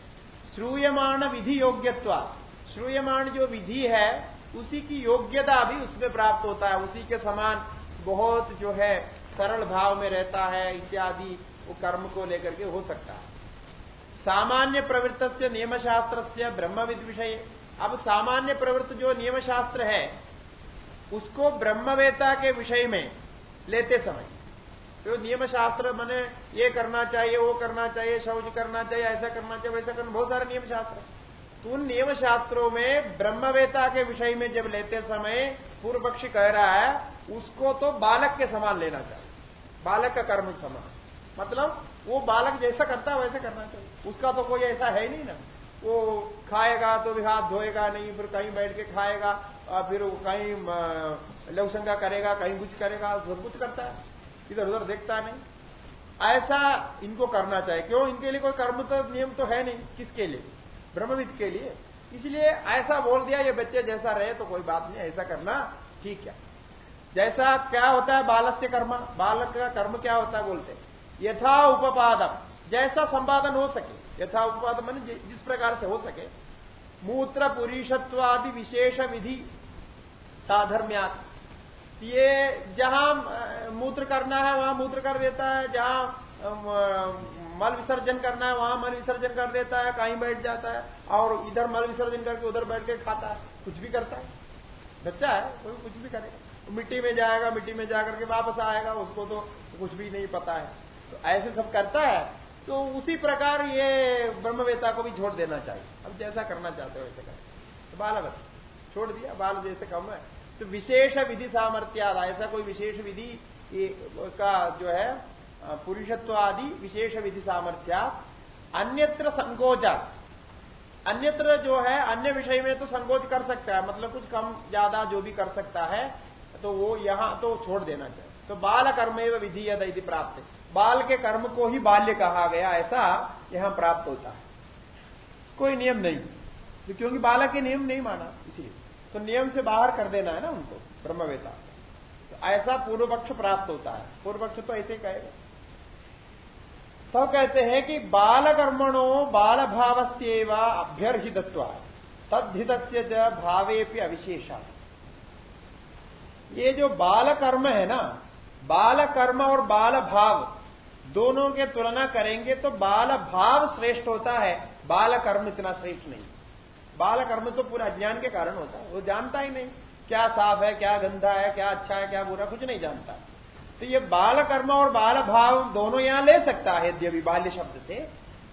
श्रूयमाण विधि योग्यत्व श्रूयमाण जो विधि है, उसी की योग्यता भी उसमें प्राप्त होता है। उसी के समान बहुत जो है, सरल भाव में रहता है, इत्यादि वो कर्म को लेकर के हो सकता है। सामान्य प्रवृत्त से नियम शास्त्र से ब्रह्मविद विषय। अब सामान्य प्रवृत्त जो नियम शास्त्र है, उसको ब्रह्मवेता के विषय में लेते समय तो नियम शास्त्र मैंने ये करना चाहिए, वो करना चाहिए, शौच करना चाहिए, ऐसा करना चाहिए, वैसा करना बहुत सारे नियम शास्त्र तो उन नियम शास्त्रों में ब्रह्मवेता के विषय में जब लेते समय पूर्व पक्षी कह रहा है, उसको तो बालक के समान लेना चाहिए। बालक का कर्म समान। मतलब वो बालक जैसा करता है, वैसा करना चाहिए। उसका तो कोई ऐसा है नहीं ना। वो खाएगा तो भी हाथ धोएगा नहीं, फिर कहीं बैठ के खाएगा फिर कहीं लवसंगा करेगा, कहीं कुछ करेगा, सब कुछ करता है। इधर उधर देखता नहीं। ऐसा इनको करना चाहिए। क्यों? इनके लिए कोई कर्म तो नियम तो है नहीं। किसके लिए? ब्रह्मविद के लिए। इसलिए ऐसा बोल दिया, ये बच्चे जैसा रहे तो कोई बात नहीं, ऐसा करना ठीक है। जैसा क्या होता है बालक से कर्म। बालक का कर्म क्या होता है बोलते यथा उपपादक जैसा संपादन हो सके। यथा उपपादन मान जिस प्रकार से हो सके। मूत्र पुरुषत्वादि विशेष विधि साधर्म्यात। ये जहाँ मूत्र करना है, वहाँ मूत्र कर देता है, जहाँ मल विसर्जन करना है, वहाँ मल विसर्जन कर देता है, कहीं बैठ जाता है, और इधर मल विसर्जन करके उधर बैठ के खाता है, कुछ भी करता है। बच्चा है, कोई कुछ भी करेगा मिट्टी में जाएगा, मिट्टी में जाकर के वापस आएगा, उसको तो कुछ भी नहीं पता है। तो ऐसे सब करता है तो उसी प्रकार ये ब्रह्मवेता को भी छोड़ देना चाहिए। अब जैसा करना चाहते हो वैसे करें। तो बालवत छोड़ दिया, बाल जैसे कम है। तो विशेष विधि सामर्थ्या ऐसा कोई विशेष विधि का जो है पुरुषत्व आदि विशेष विधि सामर्थ्या अन्यत्र संकोचा। अन्यत्र जो है, अन्य विषय में तो संकोच कर सकता है मतलब कुछ कम, ज़्यादा जो भी कर सकता है तो वो यहाँ तो छोड़ देना चाहिए। तो बाल कर्म एवं विधि यदि प्राप्त। बाल के कर्म को ही बाल्य कहा गया, ऐसा यहाँ प्राप्त होता है। कोई नियम नहीं। तो क्योंकि बालक के नियम नहीं माना, इसलिए। तो नियम से बाहर कर देना है ना उनको, ब्रह्मवेता। तो ऐसा पूर्व पक्ष प्राप्त होता है। पूर्व पक्ष तो ऐसे कहेगा तो कहते हैं कि बाल कर्मणो बाल भाव से अभ्यर्हित तद्धित भावे अविशेषा। ये जो बाल कर्म है ना बाल कर्म और बाल भाव दोनों के तुलना करेंगे तो बाल भाव श्रेष्ठ होता है बाल कर्म इतना श्रेष्ठ नहीं। बाल कर्म तो पूरा अज्ञान के कारण होता है, वो जानता ही नहीं, क्या साफ़ है, क्या गंदा है, क्या अच्छा है, क्या बुरा, कुछ नहीं जानता। तो ये बाल कर्म और बाल भाव दोनों यहाँ ले सकता है यद्यपि बाल्य शब्द से,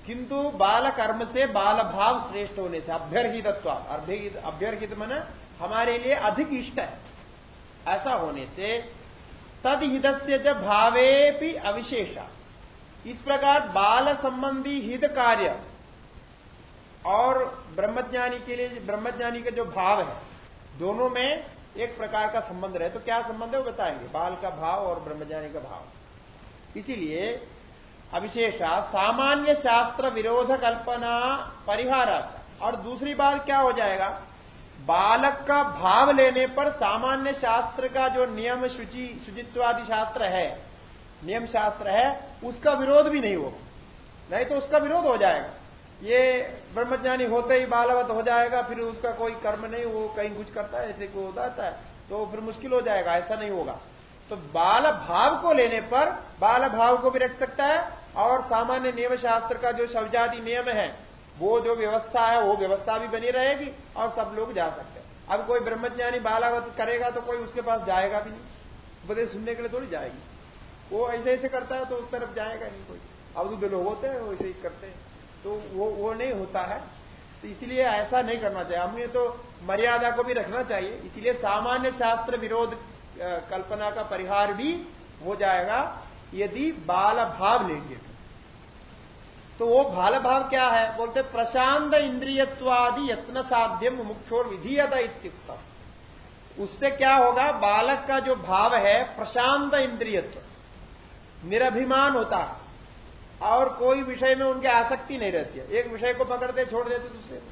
किंतु बाल कर्म से बाल भाव श्रेष्ठ होने से अभ्यर्हित अभ्यर्हित मन, हमारे लिए अधिक इष्ट है। ऐसा होने से तदहित से जब भावे भी अविशेषा। इस प्रकार बाल संबंधी हित कार्य और ब्रह्मज्ञानी के लिए, ब्रह्मज्ञानी का जो भाव है, दोनों में एक प्रकार का संबंध रहे। तो क्या संबंध है वो बताएँगे। बाल का भाव और ब्रह्मज्ञानी का भाव। इसीलिए अविशेषा सामान्य शास्त्र विरोध कल्पना परिहारा और दूसरी बात क्या हो जाएगा? बालक का भाव लेने पर सामान्य शास्त्र का जो नियम शुचि, शुचित्वादि शास्त्र है, नियम शास्त्र है, उसका विरोध भी नहीं होगा। नहीं तो उसका विरोध हो जाएगा। ये ब्रह्मज्ञानी होते ही बालवत हो जाएगा, फिर उसका कोई कर्म नहीं, वो कहीं कुछ करता है, ऐसे को होता है तो फिर मुश्किल हो जाएगा, ऐसा नहीं होगा। तो बाल भाव को लेने पर बाल भाव को भी रख सकता है, और सामान्य नियम शास्त्र का जो शवजाति नियम है, वो जो व्यवस्था है, वो व्यवस्था भी बनी रहेगी, और सब लोग जा सकते हैं। अब कोई ब्रह्मज्ञानी बालावत करेगा तो कोई उसके पास जाएगा भी नहीं। उपदेश सुनने के लिए थोड़ी जाएगी। वो ऐसे ऐसे करता है तो उस तरफ़ जाएगा नहीं कोई। अब तो लोग होते हैं, वो ऐसे ही करते हैं। तो वो वो नहीं होता है। तो इसलिए ऐसा नहीं करना चाहिए। हमें तो मर्यादा को भी रखना चाहिए। इसलिए सामान्य शास्त्र विरोध कल्पना का परिहार भी हो जाएगा यदि बाल भाव लेंगे। तो वो भाल भाव क्या है? बोलते प्रशांत इंद्रियत्वादि यत्न साध्यम मुख्योर विधीयता इत्युक्तम। उससे क्या होगा? बालक का जो भाव है, प्रशांत इंद्रियत्व। निरभिमान होता है। और कोई विषय में उनकी आसक्ति नहीं रहती है। एक विषय को पकड़ते, छोड़ देते दूसरे।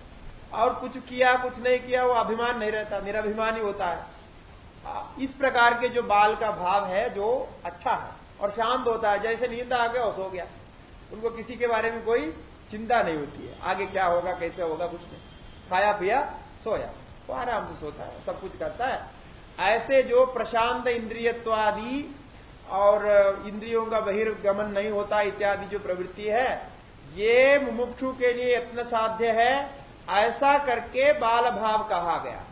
और कुछ किया, कुछ नहीं किया, वो अभिमान नहीं रहता, निराभिमान ही होता है। इस प्रकार के जो बाल का भाव है, जो अच्छा है और शांत होता है, जैसे नींद आ गया सो गया। उनको किसी के बारे में कोई चिंता नहीं होती है। आगे क्या होगा, कैसे होगा, कुछ नहीं। खाया, पिया, सोया। वो आराम से सोता है, सब कुछ करता है। ऐसे जो प्रशांत इंद्रियत्वादि और इंद्रियों का बहिर्गमन नहीं होता इत्यादि जो प्रवृत्ति है, ये मुमुक्षु के लिए इतना साध्य है। ऐसा करके बाल भाव कहा गया।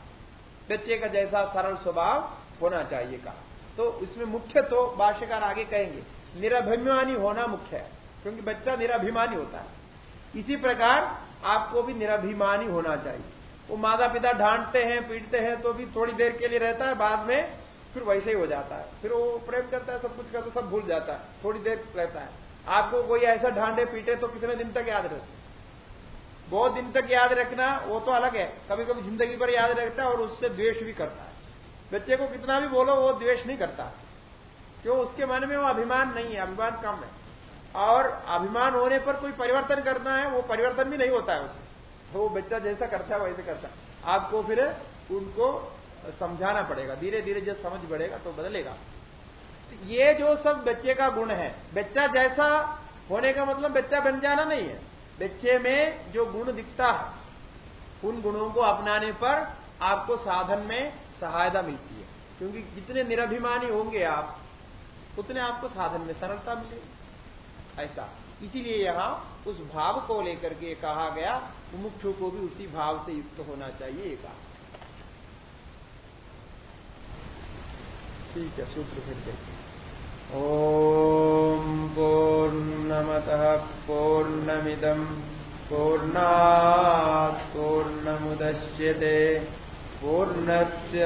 बच्चे का जैसा सरल स्वभाव होना चाहिए कहा। तो इसमें मुख्य तो भाष्यकार आगे कहेंगे, निराभिमानी होना मुख्य है, क्योंकि बच्चा निराभिमानी होता है। इसी प्रकार आपको भी निराभिमानी होना चाहिए। वो माता पिता ढांटते हैं, पीटते हैं तो भी थोड़ी देर के लिए रहता है, बाद में फिर वैसे ही हो जाता है। फिर वो प्रेम करता है, सब कुछ करता तो सब भूल जाता है। थोड़ी देर रहता है। आपको कोई ऐसा ढांडे पीटे तो कितने दिन तक याद रहता बहुत दिन तक याद रखना, वो तो अलग है। कभी कभी ज़िंदगी भर याद रखता है और उससे द्वेष भी करता है। बच्चे को कितना भी बोलो, वो द्वेष नहीं करता। क्यों? उसके मन में वो अभिमान नहीं है, अभिमान कम है। और अभिमान होने पर कोई परिवर्तन करना है, वो परिवर्तन भी नहीं होता है उसे। तो वो बच्चा जैसा करता है, वैसे करता है। आपको फिर उनको समझाना पड़ेगा धीरे धीरे जब समझ बढ़ेगा तो बदलेगा। तो ये जो सब बच्चे का गुण है, बच्चा जैसा होने का मतलब बच्चा बन जाना नहीं है। बच्चे में जो गुण दिखता है, उन गुणों को अपनाने पर आपको साधन में सहायता मिलती है। क्योंकि जितने निराभिमानी होंगे आप, उतने आपको साधन में सरलता मिलेगी। ऐसा। इसीलिए यहाँ उस भाव को लेकर के कहा गया, मुमुक्षु को भी उसी भाव से युक्त होना चाहिए कहा। ठीक है सूत्र फिर देखते ओम पूर्णमतः पूर्णमिदम पूर्णा पूर्णमुदश्यते। पूर्णस्य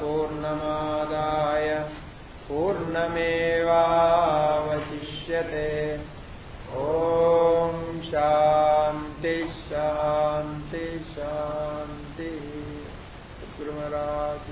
पूर्णमादाय पूर्णमेवावशिष्यते। ॐ शान्ति शान्ति शांति। सद्गुरु महाराज